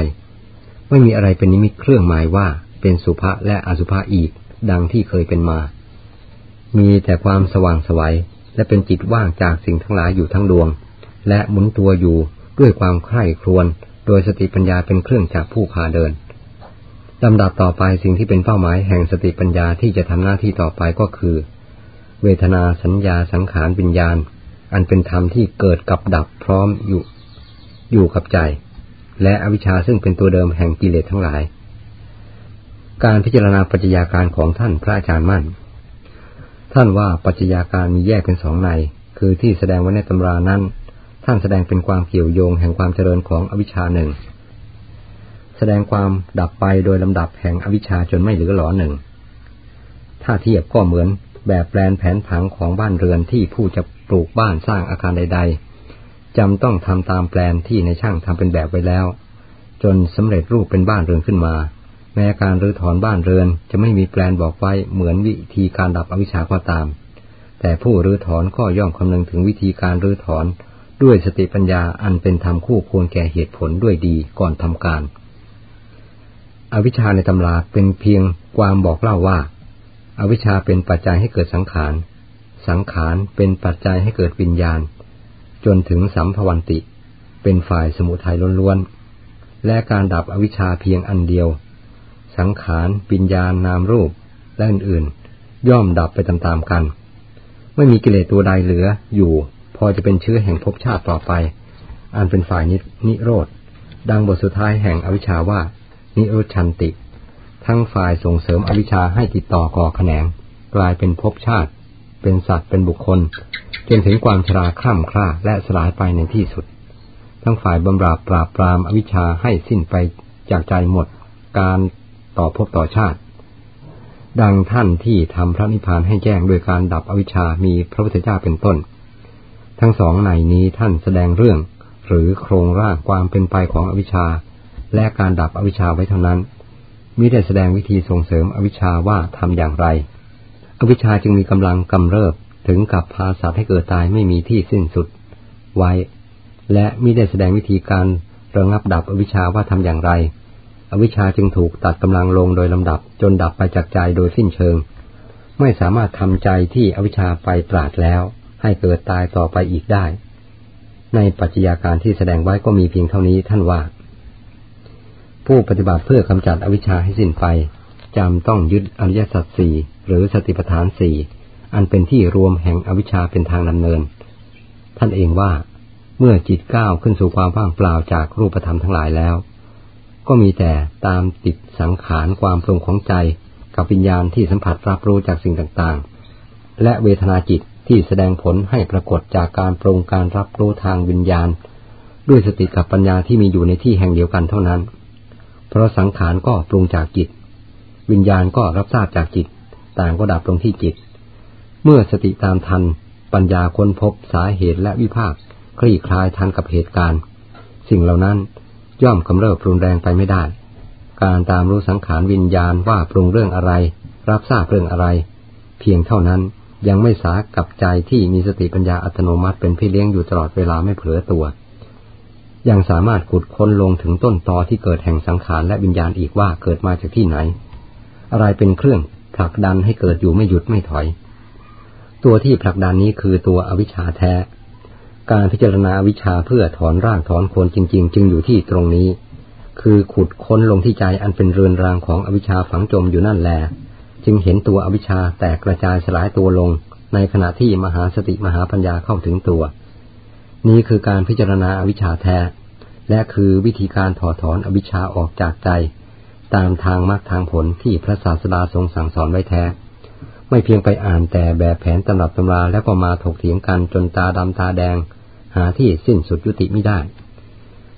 ไม่มีอะไรเป็นนิมิตเครื่องหมายว่าเป็นสุภะและอสุภะอีก ดังที่เคยเป็นมา มีแต่ความสว่างสวัยและเป็นจิตว่างจากสิ่งทั้งหลายอยู่ทั้งดวง และหมุนตัวอยู่ด้วยความใคร่ครวญโดยสติปัญญาเป็นเครื่องจากผู้พาเดินลำดับต่อไปสิ่งที่เป็นเป้าหมายแห่งสติปัญญาที่จะทำหน้าที่ต่อไปก็คือ เวทนาสัญญาสังขารวิญญาณ อันเป็นธรรมที่เกิดกับดับพร้อมอยู่ อยู่กับใจ และอวิชชาซึ่งเป็นตัวเดิมแห่งกิเลสทั้งหลาย การพิจารณาปัจจัยาการของท่านพระอาจารย์มั่น ท่านว่าปัจจัยาการมีแยกเป็นสองใน คือที่แสดงไว้ในตำรานั้น ท่านแสดงเป็นความเกี่ยวโยงแห่งความเจริญของอวิชชาหนึ่ง แสดงความดับไปโดยลำดับแห่งอวิชชาจนไม่เหลือหลอหนึ่ง ถ้าเทียบก็เหมือนแบบแปลนแผนผังของบ้านเรือนที่ผู้จะปลูกบ้านสร้างอาคารใด ๆจำต้องทำตามแปลนที่ในช่างทำเป็นแบบไว้แล้ว จนสำเร็จรูปเป็นบ้านเรือนขึ้นมา แม้การรื้อถอนบ้านเรือนจะไม่มีแปลนบอกไว้เหมือนวิธีการดับอวิชชาก็ตาม แต่ผู้รื้อถอนก็ย่อมคำนึงถึงวิธีการรื้อถอนด้วยสติปัญญาอันเป็นธรรมคู่ควรแก่เหตุผลด้วยดีก่อนทำการ อวิชชาในตำราเป็นเพียงความบอกเล่าว่า อวิชชาเป็นปัจจัยให้เกิดสังขาร สังขารเป็นปัจจัยให้เกิดวิญญาณ จนถึงสัมภวันติ เป็นฝ่ายสมุทัยล้วนๆและการดับอวิชชาเพียงอันเดียว สังขารปิญญาณนามรูป และอื่นๆ ย่อมดับไปตามๆกัน ไม่มีกิเลสตัวใดเหลืออยู่ พอจะเป็นเชื้อแห่งภพชาติต่อไป อันเป็นฝ่ายนิโรธ ดังบทสุดท้ายแห่งอวิชชาว่า นิรุชฌันติ ทั้งฝ่ายส่งเสริมอวิชชาให้ติดต่อก่อแขนง กลายเป็นภพชาติ เป็นสัตว์เป็นบุคคล จนถึงความชราคร่ำคร่าและสลายไปในที่สุด ทั้งฝ่ายบำราบปราบปรามอวิชชาให้สิ้นไปจากใจหมด การ ต่อภพต่อชาติ ดังท่านที่ทำพระนิพพานให้แจ้งโดยการดับอวิชชามีพระพุทธเจ้าเป็นต้น ทั้งสองในนี้ท่านแสดงเรื่อง หรือโครงร่างความเป็นไปของอวิชชา และการดับอวิชชาไว้เท่านั้นมิได้แสดงวิธีส่งเสริมอวิชชาว่าทำอย่างไร อวิชชาจึงมีกำลังกำเริบถึงกับพาสัตว์ให้เกิดตายไม่มีที่สิ้นสุดไว้ และมิได้แสดงวิธีการระงับดับอวิชชาว่าทำอย่างไร อวิชชาจึงถูกตัดกำลังลงโดยลำดับจนดับไปจากใจโดยสิ้นเชิง ไม่สามารถทำใจที่อวิชชาไปปราดแล้ว ให้เกิดตายต่อไปอีกได้ ในปัจจัยาการที่แสดงไว้ก็มีเพียงเท่านี้ท่านว่า ผู้ปฏิบัติเพื่อกำจัดอวิชชาให้สิ้นไปจำต้องยึดอริยสัจสี่หรือสติปัฏฐานสี่อันเป็นที่รวมแห่งอวิชชาเป็นทางดำเนิน ท่านเองว่าเมื่อจิตก้าวขึ้นสู่ความว่างเปล่าจากรูปธรรมทั้งหลายแล้ว ก็มีแต่ตามติดสังขารความปรุงของใจ กับวิญญาณที่สัมผัสรับรู้จากสิ่งต่างๆ และเวทนาจิตที่แสดงผลให้ปรากฏจากการปรุงการรับรู้ทางวิญญาณ ด้วยสติกับปัญญาที่มีอยู่ในที่แห่งเดียวกันเท่านั้น เพราะสังขารก็ปรุงจากจิต วิญญาณก็รับทราบจากจิต ต่างก็ดับลงที่จิต เมื่อสติตามทัน ปัญญาค้นพบสาเหตุและวิภาคคลี่คลายทันกับเหตุการณ์ สิ่งเหล่านั้น ย่อมกำเริบรุนแรงไปไม่ได้ การตามรู้สังขารวิญญาณว่าปรุงเรื่องอะไร รับทราบเรื่องอะไร เพียงเท่านั้นยังไม่สากับใจที่มีสติปัญญาอัตโนมัติเป็นพี่เลี้ยงอยู่ตลอดเวลาไม่เผลอตัว ยังสามารถขุดค้นลงถึงต้นตอที่เกิดแห่งสังขารและวิญญาณอีกว่าเกิดมาจากที่ไหน อะไรเป็นเครื่องผลักดันให้เกิดอยู่ไม่หยุดไม่ถอย ตัวที่ผลักดันนี้คือตัวอวิชชาแท้ การพิจารณาวิชาเพื่อถอนร่างถอนโคนจริง ๆ จึงอยู่ที่ตรงนี้ คือขุดค้นลงที่ใจอันเป็นเรือนรางของอวิชชาฝังจมอยู่นั่นแหละจึงเห็นตัวอวิชชาแตกกระจายสลายตัวลง ในขณะที่มหาสติมหาปัญญาเข้าถึงตัว นี้คือการพิจารณาอวิชชาแท้ และคือวิธีการถอดถอนอวิชชาออกจากใจ ตามทางมรรคทางผลที่พระศาสดาทรงสั่งสอนไว้แท้ ไม่เพียงไปอ่านแต่แบบแผนตำรับตำราแล้วก็มาถกเถียงกันจนตาดำตาแดง หาที่สิ้นสุดยุติไม่ได้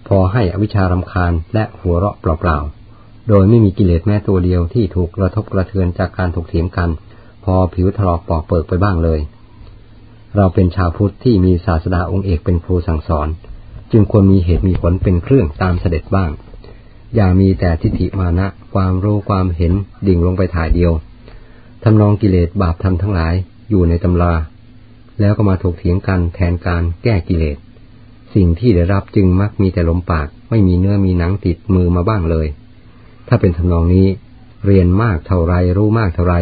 พอให้อวิชารำคาญและหัวเราะเปล่าๆ โดยไม่มีกิเลสแม้ตัวเดียวที่ถูกกระทบกระเทือนจากการถกเถียงกัน พอผิวถลอกปอกเปิกไปบ้างเลย เราเป็นชาวพุทธที่มีศาสดาองค์เอกเป็นครูสั่งสอน จึงควรมีเหตุมีผลเป็นเครื่องตามเสด็จบ้าง อย่ามีแต่ทิฏฐิมานะ ความรู้ความเห็นดิ่งลงไปถ่ายเดียว ทำนองกิเลสบาปธรรมทั้งหลายอยู่ในตำรา แล้วก็มาถกเถียงกันแทนการแก้กิเลส สิ่งที่ได้รับจึงมักมีแต่ลมปาก ไม่มีเนื้อมีหนังติดมือมาบ้างเลย ถ้าเป็นทำนองนี้ เรียนมากเท่าไรรู้มากเท่าไร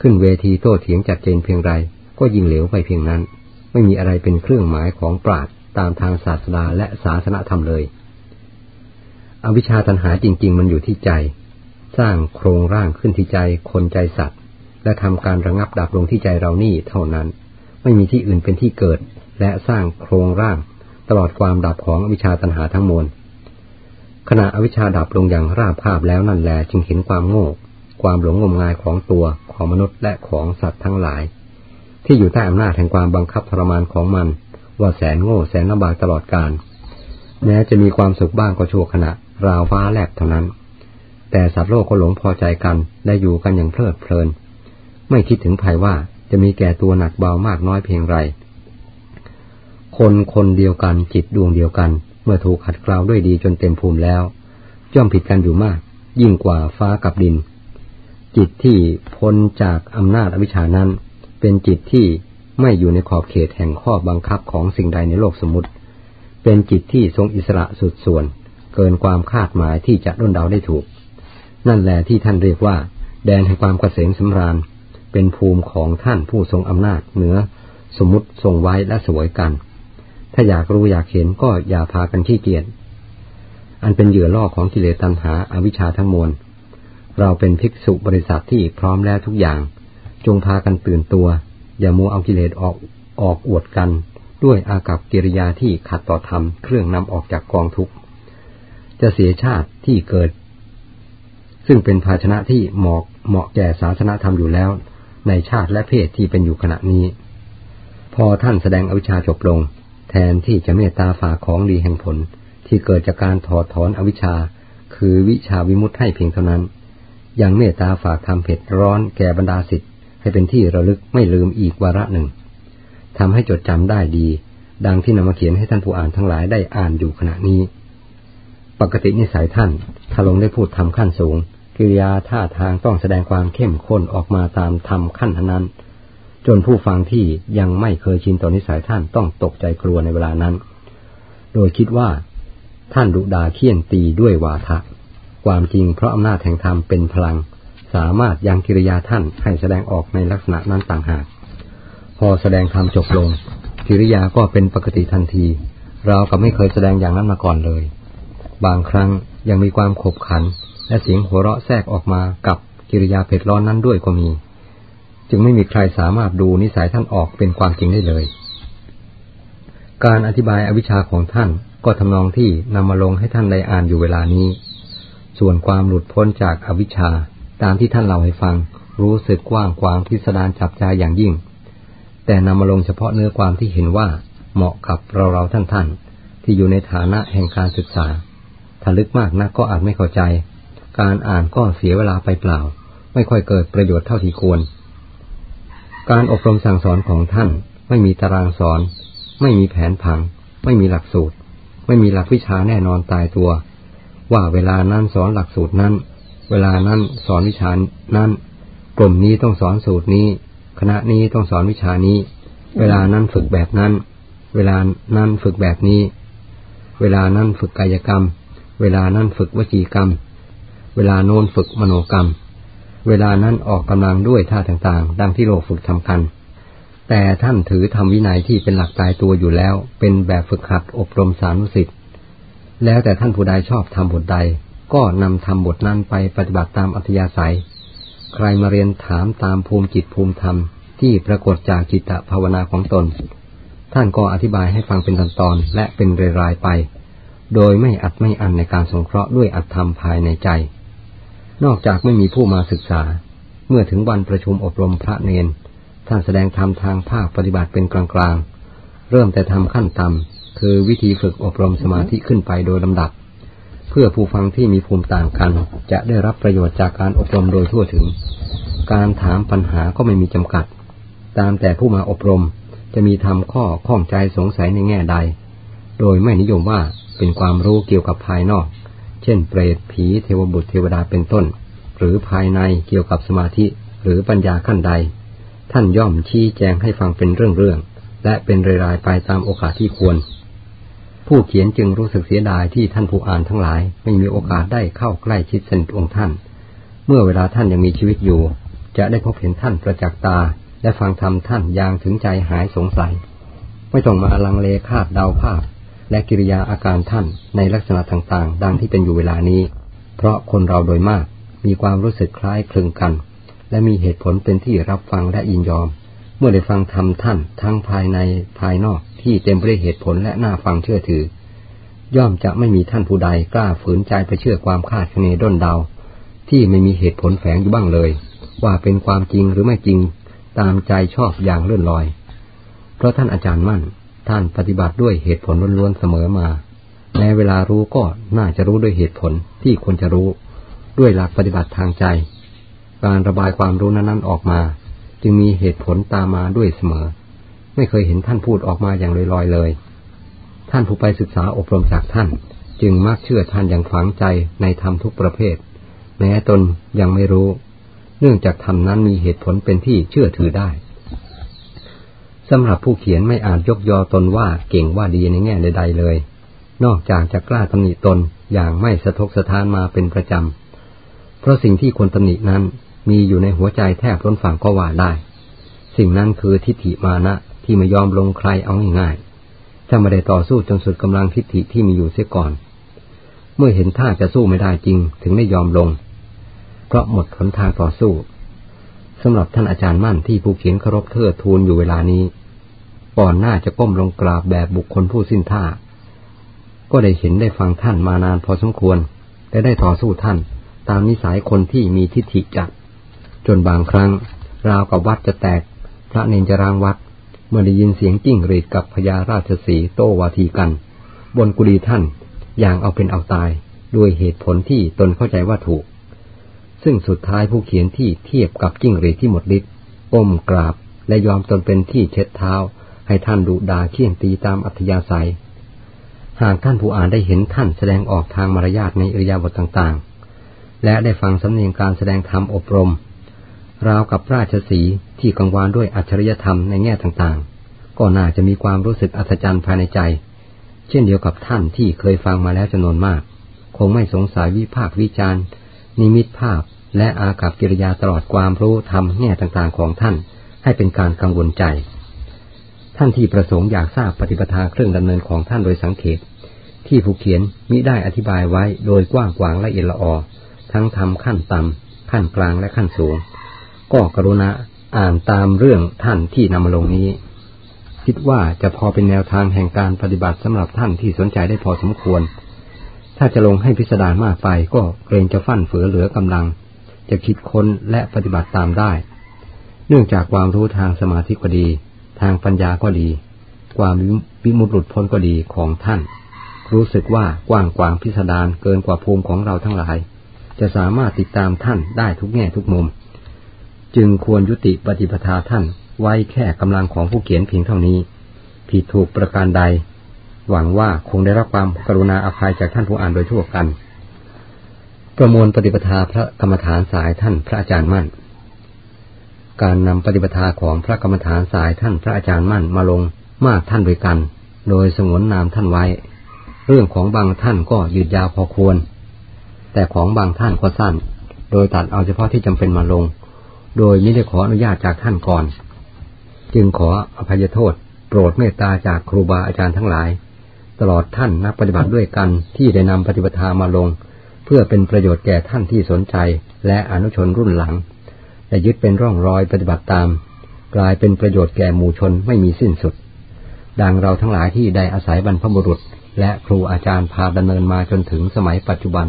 ขึ้นเวทีโต้เถียงจัดเจนเพียงไร ก็ยิ่งเหลวไปเพียงนั้น ไม่มีอะไรเป็นเครื่องหมายของปราดตามทางศาสนาและศาสนาธรรมเลย อวิชชาตัญหาจริง ๆ มันอยู่ที่ใจ สร้างโครงร่างขึ้นที่ใจคนใจสัตว์ และทำการระงับดับลงที่ใจเรานี่เท่านั้น ไม่มีที่อื่นเป็นที่เกิด และสร้างโครงร่าง ตลอดความดับของอวิชชาตัณหาทั้งมวลขณะอวิชชาดับลงอย่างราบคาบแล้วนั่นแหละจึงเห็นความโง่ ความหลงงมงายของตัวของมนุษย์และของสัตว์ทั้งหลาย ที่อยู่ใต้อำนาจแห่งความบังคับทรมานของมัน ว่าแสนโง่แสนลำบากตลอดกาลแม้จะมีความสุขบ้างก็ชั่วขณะ ราวฟ้าแลบเท่านั้น แต่สัตว์โลกก็หลงพอใจกันและอยู่กันอย่างเพลิดเพลิน ไม่คิดถึงภัยว่าจะมีแก่ตัวหนักเบามากน้อยเพียงไร คนคนเดียวกันจิตดวงเดียวกัน เมื่อถูกขัดเกลาด้วยดีจนเต็มภูมิแล้วย่อมผิดกันอยู่มาก ยิ่งกว่าฟ้ากับดิน จิตที่พ้นจากอำนาจอวิชานั้น เป็นจิตที่ไม่อยู่ในขอบเขตแห่งข้อบังคับของสิ่งใดในโลกสมมติ เป็นจิตที่ทรงอิสระสุดส่วน เกินความคาดหมายที่จะด้นเดาได้ถูก นั่นแหละที่ท่านเรียกว่า แดนแห่งความเกษมสำราญ เป็นภูมิของท่านผู้ทรงอำนาจเหนือสมมติทรงไว้และสวยกัน ถ้าอยากรู้อยากเห็นก็อย่าพากันขี้เกียจ อันเป็นเหยื่อล่อของกิเลสตัณหาอาวิชชาทั้งมวล เราเป็นภิกษุบริษัทที่พร้อมแล้วทุกอย่าง จงพากันตื่นตัว อย่ามัวเอากิเลสออกออกอวดกัน ด้วยอากับกิริยาที่ขัดต่อธรรมเครื่องนำออกจากกองทุกข์ จะเสียชาติที่เกิด ซึ่งเป็นภาชนะที่เหมาะเหมาะแก่ศาสนาธรรมอยู่แล้ว ในชาติและเพศที่เป็นอยู่ขณะนี้ พอท่านแสดงอวิชชาจบลง แทนที่จะเมตตาฝากของดีแห่งผลที่เกิดจากการถอดถอนอวิชชา คือวิชาวิมุตให้เพียงเท่านั้น ยังเมตตาฝากทำเผ็ดร้อนแก่บรรดาสิทธิ์ให้เป็นที่ระลึกไม่ลืมอีกวาระหนึ่งทำให้จดจำได้ดี ดังที่นำมาเขียนให้ท่านผู้อ่านทั้งหลายได้อ่านอยู่ขณะนี้ ปกตินิสัยท่านถ้าลงได้พูดทำขั้นสูง กิริยาท่าทางต้องแสดงความเข้มข้นออกมาตามทำขั้นนั้น จนผู้ฟังที่ยังไม่เคยชินต่อนิสัยท่านต้องตกใจกลัวในเวลานั้น โดยคิดว่า ท่านดุดาเคี่ยนตีด้วยวาทะ ความจริงเพราะอำนาจแห่งธรรมเป็นพลัง สามารถยังกิริยาท่านให้แสดงออกในลักษณะนั้นต่างหาก พอแสดงธรรมจบลง กิริยาก็เป็นปกติทันทีเราก็ไม่เคยแสดงอย่างนั้นมาก่อนเลย บางครั้งยังมีความขบขัน และเสียงหัวเราะแทรกออกมากับกิริยาเผ็ดร้อนนั้นด้วยก็มี จึงไม่มีใครสามารถดูนิสัยท่านออกเป็นความจริงได้เลย การอธิบายอวิชชาของท่านก็ทำนองที่นำมาลงให้ท่านได้อ่านอยู่เวลานี้ ส่วนความหลุดพ้นจากอวิชชาตามที่ท่านเล่าให้ฟัง รู้สึกกว้างขวางพิสดารจับใจอย่างยิ่ง แต่นำมาลงเฉพาะเนื้อความที่เห็นว่าเหมาะกับเราเราท่านท่านที่อยู่ในฐานะแห่งการศึกษาถ้าลึกมากนักก็อาจไม่เข้าใจ การอ่านก็เสียเวลาไปเปล่า ไม่ค่อยเกิดประโยชน์เท่าที่ควร การอบรมสั่งสอนของท่าน ไม่มีตารางสอน ไม่มีแผนผัง ไม่มีหลักสูตร ไม่มีหลักวิชาแน่นอนตายตัว ว่าเวลานั้นสอนหลักสูตรนั้น เวลานั้นสอนวิชานั้นกลุ่มนี้ต้องสอนสูตรนี้ คณะนี้ต้องสอนวิชานี้ เวลานั้นฝึกแบบนั้น เวลานั้นฝึกแบบนี้ เวลานั้นฝึกกายกรรม เวลานั้นฝึกวจีกรรม เวลาโน้นฝึกมโนกรรม เวลานั้นออกกำลังด้วยท่าต่างๆ ดังที่โลกฝึกทำกัน แต่ท่านถือทำวินัยที่เป็นหลักตายตัวอยู่แล้ว เป็นแบบฝึกหัดอบรมสานุสิทธิ์แล้วแต่ท่านผู้ใดชอบทำบทใด ก็นำทำบทนั้นไปปฏิบัติตามอัธยาศัย ใครมาเรียนถามตามภูมิจิตภูมิธรรมที่ปรากฏจากจิตตภาวนาของตน ท่านก็อธิบายให้ฟังเป็นตอนตอนและเป็นรายๆไป โดยไม่อัดไม่อันในการสงเคราะห์ด้วยอัตธรรมภายในใจ นอกจากไม่มีผู้มาศึกษา เมื่อถึงวันประชุมอบรมพระเนน ท่านแสดงธรรมทางภาคปฏิบัติเป็นกลางๆ เริ่มแต่ทำขั้นต่ำคือวิธีฝึกอบรมสมาธิขึ้นไปโดยลำดับ เพื่อผู้ฟังที่มีภูมิต่างกัน จะได้รับประโยชน์จากการอบรมโดยทั่วถึง การถามปัญหาก็ไม่มีจำกัด ตามแต่ผู้มาอบรมจะมีทำข้อข้องใจสงสัยในแง่ใด โดยไม่นิยมว่าเป็นความรู้เกี่ยวกับภายนอก เช่นเปรตผีเทวบุตรเทวดาเป็นต้น หรือภายในเกี่ยวกับสมาธิหรือปัญญาขั้นใด ท่านย่อมชี้แจงให้ฟังเป็นเรื่องๆและเป็นรายๆไปตามโอกาสที่ควร ผู้เขียนจึงรู้สึกเสียดายที่ท่านผู้อ่านทั้งหลาย ไม่มีโอกาสได้เข้าใกล้ชิดสนิทองค์ท่าน เมื่อเวลาท่านยังมีชีวิตอยู่ จะได้พบเห็นท่านประจักษ์ตา และฟังธรรมท่านอย่างถึงใจหายสงสัย ไม่ต้องมาลังเลคาดเดาภาพ และกิริยาอาการท่านในลักษณะต่างๆ ดังที่เป็นอยู่เวลานี้ เพราะคนเราโดยมากมีความรู้สึกคล้ายคลึงกัน และมีเหตุผลเป็นที่รับฟังและยินยอม เมื่อได้ฟังธรรมท่านทั้งภายในภายนอกที่เต็มไปด้วยเหตุผลและน่าฟังเชื่อถือ ย่อมจะไม่มีท่านผู้ใดกล้าฝืนใจไปเชื่อความคาดคะเนด้นเดา ที่ไม่มีเหตุผลแฝงอยู่บ้างเลย ว่าเป็นความจริงหรือไม่จริงตามใจชอบอย่างเลื่อนลอย เพราะท่านอาจารย์มั่น ท่านปฏิบัติด้วยเหตุผลล้วนๆเสมอมาแม้เวลารู้ก็น่าจะรู้ด้วยเหตุผลที่ควรจะรู้ ด้วยหลักปฏิบัติทางใจ การระบายความรู้นั้นๆออกมา จึงมีเหตุผลตามมาด้วยเสมอ ไม่เคยเห็นท่านพูดออกมาอย่างลอยๆเลย ท่านผู้ไปศึกษาอบรมจากท่าน จึงมักเชื่อท่านอย่างฝังใจในธรรมทุกประเภท แม้ตนยังไม่รู้ เนื่องจากธรรมนั้นมีเหตุผลเป็นที่เชื่อถือได้ สำหรับผู้เขียนไม่อาจยกยอตนว่าเก่งว่าดีในแง่ใดๆเลย นอกจากจะกล้าตำหนิตนอย่างไม่สะทกสะท้านมาเป็นประจำ เพราะสิ่งที่ควรตำหนินั้นมีอยู่ในหัวใจแทบล้นฝั่งก็ว่าได้ สิ่งนั้นคือทิฏฐิมานะที่ไม่ยอมลงใครเอาง่ายๆถ้าไม่ได้ต่อสู้จนสุดกำลังทิฏฐิที่มีอยู่เสียก่อน เมื่อเห็นท่าจะสู้ไม่ได้จริงถึงไม่ยอมลง เพราะหมดหนทางต่อสู้สำหรับท่านอาจารย์มั่นที่ผู้เขียนเคารพเทิดทูนอยู่เวลานี้ ก่อนหน้าจะก้มลงกราบแบบบุคคลผู้สิ้นท่า ก็ได้เห็นได้ฟังท่านมานานพอสมควรและได้ต่อสู้ท่าน ตามนิสัยคนที่มีทิฏฐิจัด จนบางครั้ง ราวกับวัดจะแตก พระเนนจรางวัด เมื่อได้ยินเสียงจิ้งหรีดกับพญาราชสีโตวาทีกัน บนกุฎีท่าน อย่างเอาเป็นเอาตายด้วยเหตุผลที่ตนเข้าใจว่าถูก ซึ่งสุดท้ายผู้เขียนที่เทียบกับจิ้งหรีดที่หมดฤทธิ์ก้มกราบและยอมตนเป็นที่เช็ดเท้า ให้ท่านดุดาเคี่ยนตีตามอัธยาศัย หากท่านผู้อ่านได้เห็นท่านแสดงออกทางมารยาทในอริยบทต่างๆ และได้ฟังสำเนียงการแสดงธรรมอบรม ราวกับราชสีที่กังวานด้วยอัจฉริยธรรมในแง่ต่างๆ ก็น่าจะมีความรู้สึกอัศจรรย์ภายในใจ เช่นเดียวกับท่านที่เคยฟังมาแล้วจำนวนมาก คงไม่สงสัยวิพากวิจารณ์ นิมิตภาพและอากับกิริยาตลอดความรู้ธรรมแง่ต่างๆของท่าน ให้เป็นการกังวลใจ ท่านที่ประสงค์อยากทราบปฏิปทาเครื่องดำเนินของท่านโดยสังเกตที่ผู้เขียนมิได้อธิบายไว้โดยกว้างขวางละเอียดละออทั้งทำขั้นต่ำขั้นกลางและขั้นสูง ก็กรุณาอ่านตามเรื่องท่านที่นำมาลงนี้ คิดว่าจะพอเป็นแนวทางแห่งการปฏิบัติสำหรับท่านที่สนใจได้พอสมควร ถ้าจะลงให้พิสดารมากไปก็เกรงจะฟั่นเฟือเหลือกำลัง จะคิดค้นและปฏิบัติตามได้ เนื่องจากความรู้ทางสมาธิก็ดี ทางปัญญาก็ดี ความวิมุตติหลุดพ้นก็ดีของท่าน รู้สึกว่ากว้างกวางพิสดารเกินกว่าภูมิของเราทั้งหลาย จะสามารถติดตามท่านได้ทุกแง่ทุกมุม จึงควรยุติปฏิปทาท่านไว้แค่กำลังของผู้เขียนเพียงเท่านี้ ผิดถูกประการใด หวังว่าคงได้รับความกรุณาอภัยจากท่านผู้อ่านโดยทั่วกัน ประมวลปฏิปทาพระกรรมฐานสายท่านพระอาจารย์มั่น การนำปฏิปทาของพระกรรมฐานสายท่านพระอาจารย์มั่นมาลงมากท่านด้วยกัน โดยสงวนนามท่านไว้ เรื่องของบางท่านก็ยืดยาวพอควร แต่ของบางท่านก็สั้น โดยตัดเอาเฉพาะที่จำเป็นมาลง โดยไม่ได้ขออนุญาตจากท่านก่อน จึงขออภัยโทษ โปรดเมตตาจากครูบาอาจารย์ทั้งหลาย ตลอดท่านนักปฏิบัติด้วยกันที่ได้นำปฏิบัติมาลง เพื่อเป็นประโยชน์แก่ท่านที่สนใจและอนุชนรุ่นหลัง แต่ยึดเป็นร่องรอยปฏิบัติตาม กลายเป็นประโยชน์แก่หมู่ชนไม่มีสิ้นสุด ดังเราทั้งหลายที่ได้อาศัยบรรพบุรุษ และครูอาจารย์พาดำเนินมาจนถึงสมัยปัจจุบัน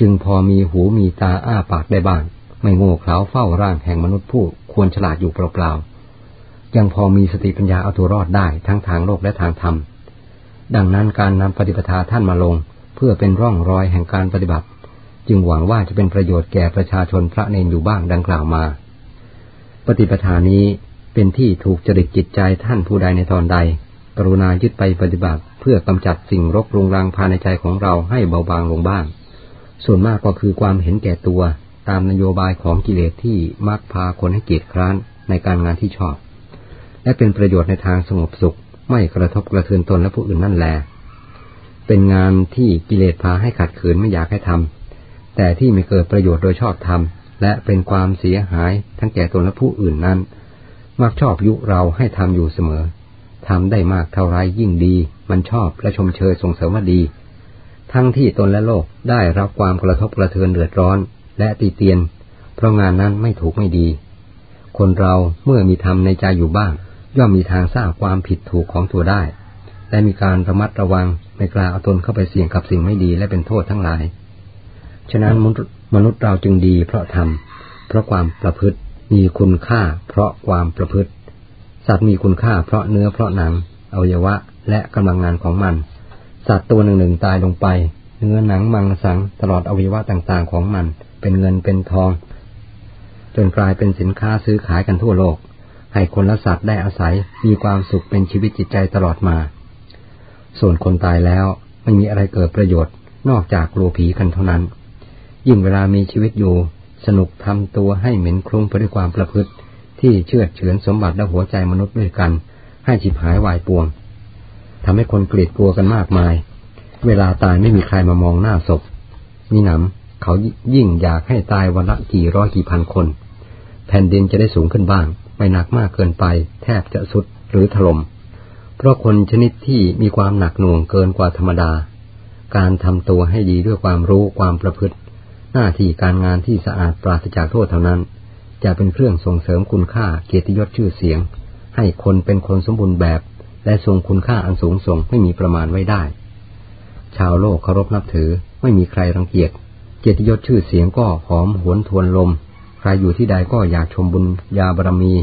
จึงพอมีหูมีตาอ้าปากได้บ้าง ไม่โง่เขลาเฝ้าร่างแห่งมนุษย์ผู้ควรฉลาดอยู่เปล่าๆยังพอมีสติปัญญาเอาตัวรอดได้ทั้งทางโลกและทางธรรมดังนั้นการนำปฏิปทาท่านมาลง เพื่อเป็นร่องรอยแห่งการปฏิบัติ จึงหวังว่าจะเป็นประโยชน์แก่ประชาชนพระเนนอยู่บ้างดังกล่าวมา ปฏิปทานี้เป็นที่ถูกจริตจิตใจท่านผู้ใดในตอนใด กรุณายึดไปปฏิบัติ เพื่อกำจัดสิ่งรกรุงรังภายในใจของเราให้เบาบางลงบ้าง ส่วนมากก็คือความเห็นแก่ตัว ตามนโยบายของกิเลสที่มักพาคนให้เกียจคร้านในการงานที่ชอบ และเป็นประโยชน์ในทางสงบสุข ไม่กระทบกระเทือนตนและผู้อื่นนั่นแหละเป็นงานที่กิเลสพาให้ขัดขืนไม่อยากให้ทำ แต่ที่ไม่เกิดประโยชน์โดยชอบทำและเป็นความเสียหายทั้งแก่ตนและผู้อื่นนั้น มักชอบยุเราให้ทำอยู่เสมอทำได้มากเท่าไรยิ่งดี มันชอบและชมเชยส่งเสริมว่าดี ทั้งที่ตนและโลกได้รับความกระทบกระเทือนเดือดร้อน และตีเตียน เพราะงานนั้นไม่ถูกไม่ดี คนเราเมื่อมีธรรมในใจอยู่บ้าง ย่อมมีทางทราบความผิดถูกของตัวได้ และมีการระมัดระวังไม่กล้าเอาตนเข้าไปเสี่ยงกับสิ่งไม่ดีและเป็นโทษทั้งหลาย ฉะนั้นมนุษย์เราจึงดี เพราะทำเพราะความประพฤติมีคุณค่า เพราะความประพฤติ สัตว์มีคุณค่า เพราะเนื้อเพราะหนัง อวัยวะ และกำลังงานของมัน สัตว์ตัวหนึ่งหนึ่งตายลงไป เนื้อหนังมังสังตลอดอวัยวะต่างๆของมัน เป็นเงินเป็นทอง จนกลายเป็นสินค้าซื้อขายกันทั่วโลก ให้คนและสัตว์ได้อาศัยมีความสุขเป็นชีวิตจิตใจตลอดมา ส่วนคนตายแล้วไม่มีอะไรเกิดประโยชน์นอกจากกลัวผีกันเท่านั้น ยิ่งเวลามีชีวิตอยู่ สนุกทำตัวให้เหม็นคลุ้งไปด้วยความประพฤติ ที่เชื่อเฉือนสมบัติและหัวใจมนุษย์ด้วยกัน ให้ฉิบหายวายปวงทำให้คนเกลียดกลัวกันมากมาย เวลาตายไม่มีใครมามองหน้าศพนี่หนำเขายิ่งอยากให้ตายวันละกี่ร้อยกี่พันคน แผ่นดินจะได้สูงขึ้นบ้าง ไม่หนักมากเกินไป แทบจะสุดหรือถลม่มเพราะคนชนิดที่มีความหนักหน่วงเกินกว่าธรรมดา การทำตัวให้ดีด้วยความรู้ความประพฤติ หน้าที่การงานที่สะอาดปราศจากโทษเท่านั้น จะเป็นเครื่องส่งเสริมคุณค่าเกียรติยศชื่อเสียง ให้คนเป็นคนสมบูรณ์แบบ และทรงคุณค่าอันสูงส่งไม่มีประมาณไว้ได้ ชาวโลกเคารพนับถือไม่มีใครรังเกียจเกียรติยศชื่อเสียงก็หอมหวนทวนลม ใครอยู่ที่ใดก็อยากชมบุญญาบารมี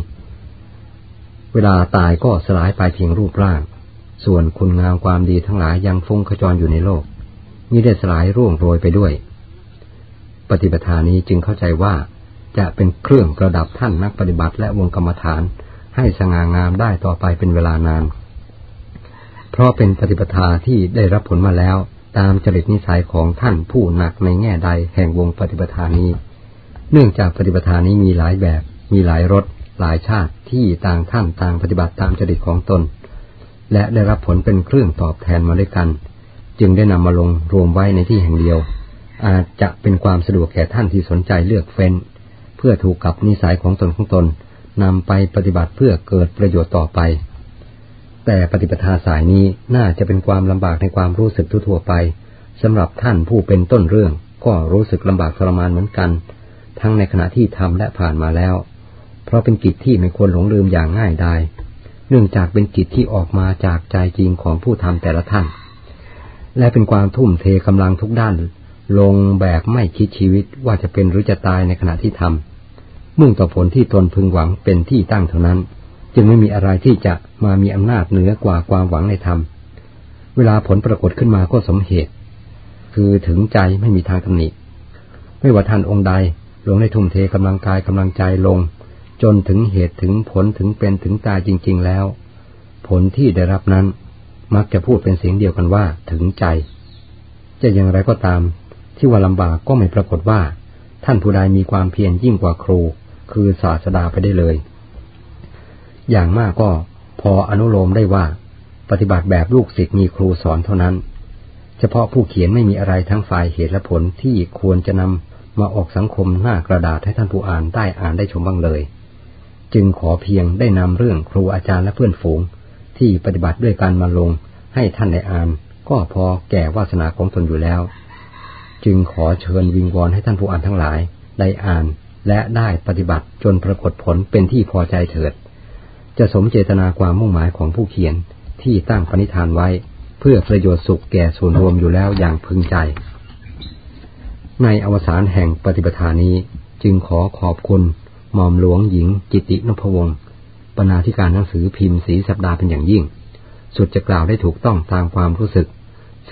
เวลาตายก็สลายไปเพียงรูปร่าง ส่วนคุณงามความดีทั้งหลายยังฟุ้งขจรอยู่ในโลกมิได้สลายร่วงโรยไปด้วย ปฏิปทานี้จึงเข้าใจว่า จะเป็นเครื่องประดับท่านนักปฏิบัติและวงกรรมฐาน ให้สง่างามได้ต่อไปเป็นเวลานาน เพราะเป็นปฏิปทาที่ได้รับผลมาแล้วตามจริตนิสัยของท่านผู้หนักในแง่ใดแห่งวงปฏิปทานี้ เนื่องจากปฏิปทานี้มีหลายแบบ มีหลายรสหลายชาติที่ต่างท่านต่างปฏิบัติตามจริตของตน และได้รับผลเป็นเครื่องตอบแทนมาด้วยกัน จึงได้นำมาลงรวมไว้ในที่แห่งเดียว อาจจะเป็นความสะดวกแก่ท่านที่สนใจเลือกเฟ้น เพื่อถูกกับนิสัยของตนของตนนำไปปฏิบัติเพื่อเกิดประโยชน์ต่อไป แต่ปฏิปทาสายนี้น่าจะเป็นความลำบากในความรู้สึกทั่วไปสำหรับท่านผู้เป็นต้นเรื่อง ก็รู้สึกลำบากทรมานเหมือนกัน ทั้งในขณะที่ทำและผ่านมาแล้ว เพราะเป็นกิจที่ไม่ควรหลงลืมอย่างง่ายดายเนื่องจากเป็นกิจที่ออกมาจากใจจริงของผู้ทำแต่ละท่าน และเป็นความทุ่มเทกำลังทุกด้าน ลงแบบไม่คิดชีวิตว่าจะเป็นหรือจะตายในขณะที่ทำมุ่งต่อผลที่ตนพึงหวังเป็นที่ตั้งเท่านั้น จึงไม่มีอะไรที่จะมามีอำนาจเหนือกว่าความหวังในธรรม เวลาผลปรากฏขึ้นมาก็สมเหตุ คือถึงใจไม่มีทางตำหนิไม่ว่าท่านองค์ใดลงได้ทุ่มเทกำลังกายกำลังใจลง จนถึงเหตุถึงผลถึงเป็นถึงตายจริง ๆ แล้ว ผลที่ได้รับนั้นมักจะพูดเป็นเสียงเดียวกันว่าถึงใจ จะอย่างไรก็ตาม ที่ว่าลำบากก็ไม่ปรากฏว่า ท่านผู้ใดมีความเพียรยิ่งกว่าครู คือศาสดาไปได้เลย อย่างมากก็พออนุโลมได้ว่า ปฏิบัติแบบลูกศิษย์มีครูสอนเท่านั้น เฉพาะผู้เขียนไม่มีอะไรทั้งฝ่ายเหตุและผลที่ควรจะนำมาออกสังคมหน้ากระดาษให้ท่านผู้อ่านได้อ่านได้ชมบ้างเลย จึงขอเพียงได้นำเรื่องครูอาจารย์และเพื่อนฝูง ที่ปฏิบัติด้วยการมาลงให้ท่านได้อ่าน ก็พอแก่วาสนาของตนอยู่แล้ว จึงขอเชิญวิงวอนให้ท่านผู้อ่านทั้งหลาย ได้อ่านและได้ปฏิบัติจนปรากฏผลเป็นที่พอใจเถิด จะสมเจตนาความมุ่งหมายของผู้เขียนที่ตั้งปณิธานไว้ เพื่อประโยชน์สุขแก่ส่วนรวมอยู่แล้วอย่างพึงใจ ในอวสานแห่งปฏิปทานี้จึงขอขอบคุณหม่อมหลวงหญิงจิตินพวงศ์ปนาธิการหนังสือพิมพ์สีสัปดาห์เป็นอย่างยิ่ง สุดจะกล่าวได้ถูกต้องตามความรู้สึก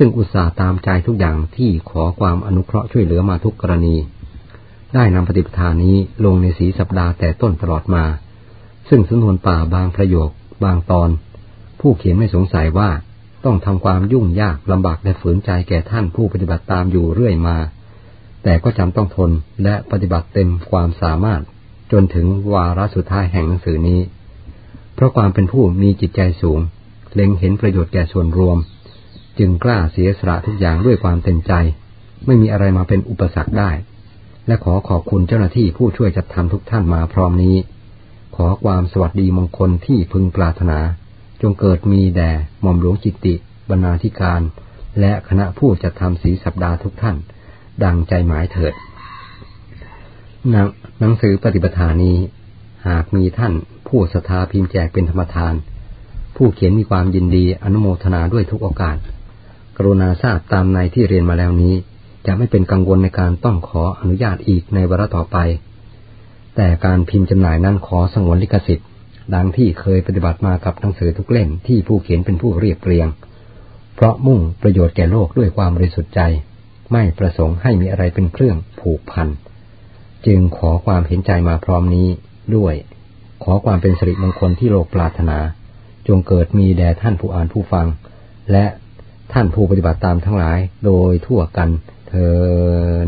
ซึ่งอุตส่าห์ตามใจทุกอย่างที่ขอความอนุเคราะห์ช่วยเหลือมาทุกกรณี ได้นำปฏิปทานนี้ลงในสีสัปดาห์แต่ต้นตลอดมา ซึ่งสนวนป่าบางประโยค บางตอน ผู้เขียนไม่สงสัยว่าต้องทำความยุ่งยากลำบากและฝืนใจแก่ท่านผู้ปฏิบัติตามอยู่เรื่อยมา แต่ก็จำต้องทนและปฏิบัติเต็มความสามารถ จนถึงวาระสุดท้ายแห่งหนังสือนี้ เพราะความเป็นผู้มีจิตใจสูง เล็งเห็นประโยชน์แก่ส่วนรวม จึงกล้าเสียสละทุกอย่างด้วยความเต็มใจ ไม่มีอะไรมาเป็นอุปสรรคได้ และขอขอบคุณเจ้าหน้าที่ผู้ช่วยจัดทำทุกท่านมาพร้อมนี้ ขอความสวัสดีมงคลที่พึงปรารถนา จงเกิดมีแด่หม่อมหลวงจิตติ บรรณาธิการ และคณะผู้จัดทำสีสัปดาห์ทุกท่าน ดังใจหมายเถิดหนังหนังสือปฏิปทานี้ หากมีท่านผู้ศรัทธาพิมพ์แจกเป็นธรรมทาน ผู้เขียนมีความยินดีอนุโมทนาด้วยทุกโอกาส กรุณาทราบตามในที่เรียนมาแล้วนี้ จะไม่เป็นกังวลในการต้องขออนุญาตอีกในวาระต่อไป แต่การพิมพ์จำหน่ายนั้นขอสงวนลิขสิทธิ์ ดังที่เคยปฏิบัติมากับหนังสือทุกเล่มที่ผู้เขียนเป็นผู้เรียบเรียง เพราะมุ่งประโยชน์แก่โลกด้วยความบริสุทธิ์ใจ ไม่ประสงค์ให้มีอะไรเป็นเครื่องผูกพัน จึงขอความเห็นใจมาพร้อมนี้ด้วย ขอความเป็นสิริมงคลที่โลกปรารถนา จงเกิดมีแด่ท่านผู้อ่านผู้ฟัง และ ท่านผู้ปฏิบัติตามทั้งหลายโดยทั่วกันเทิน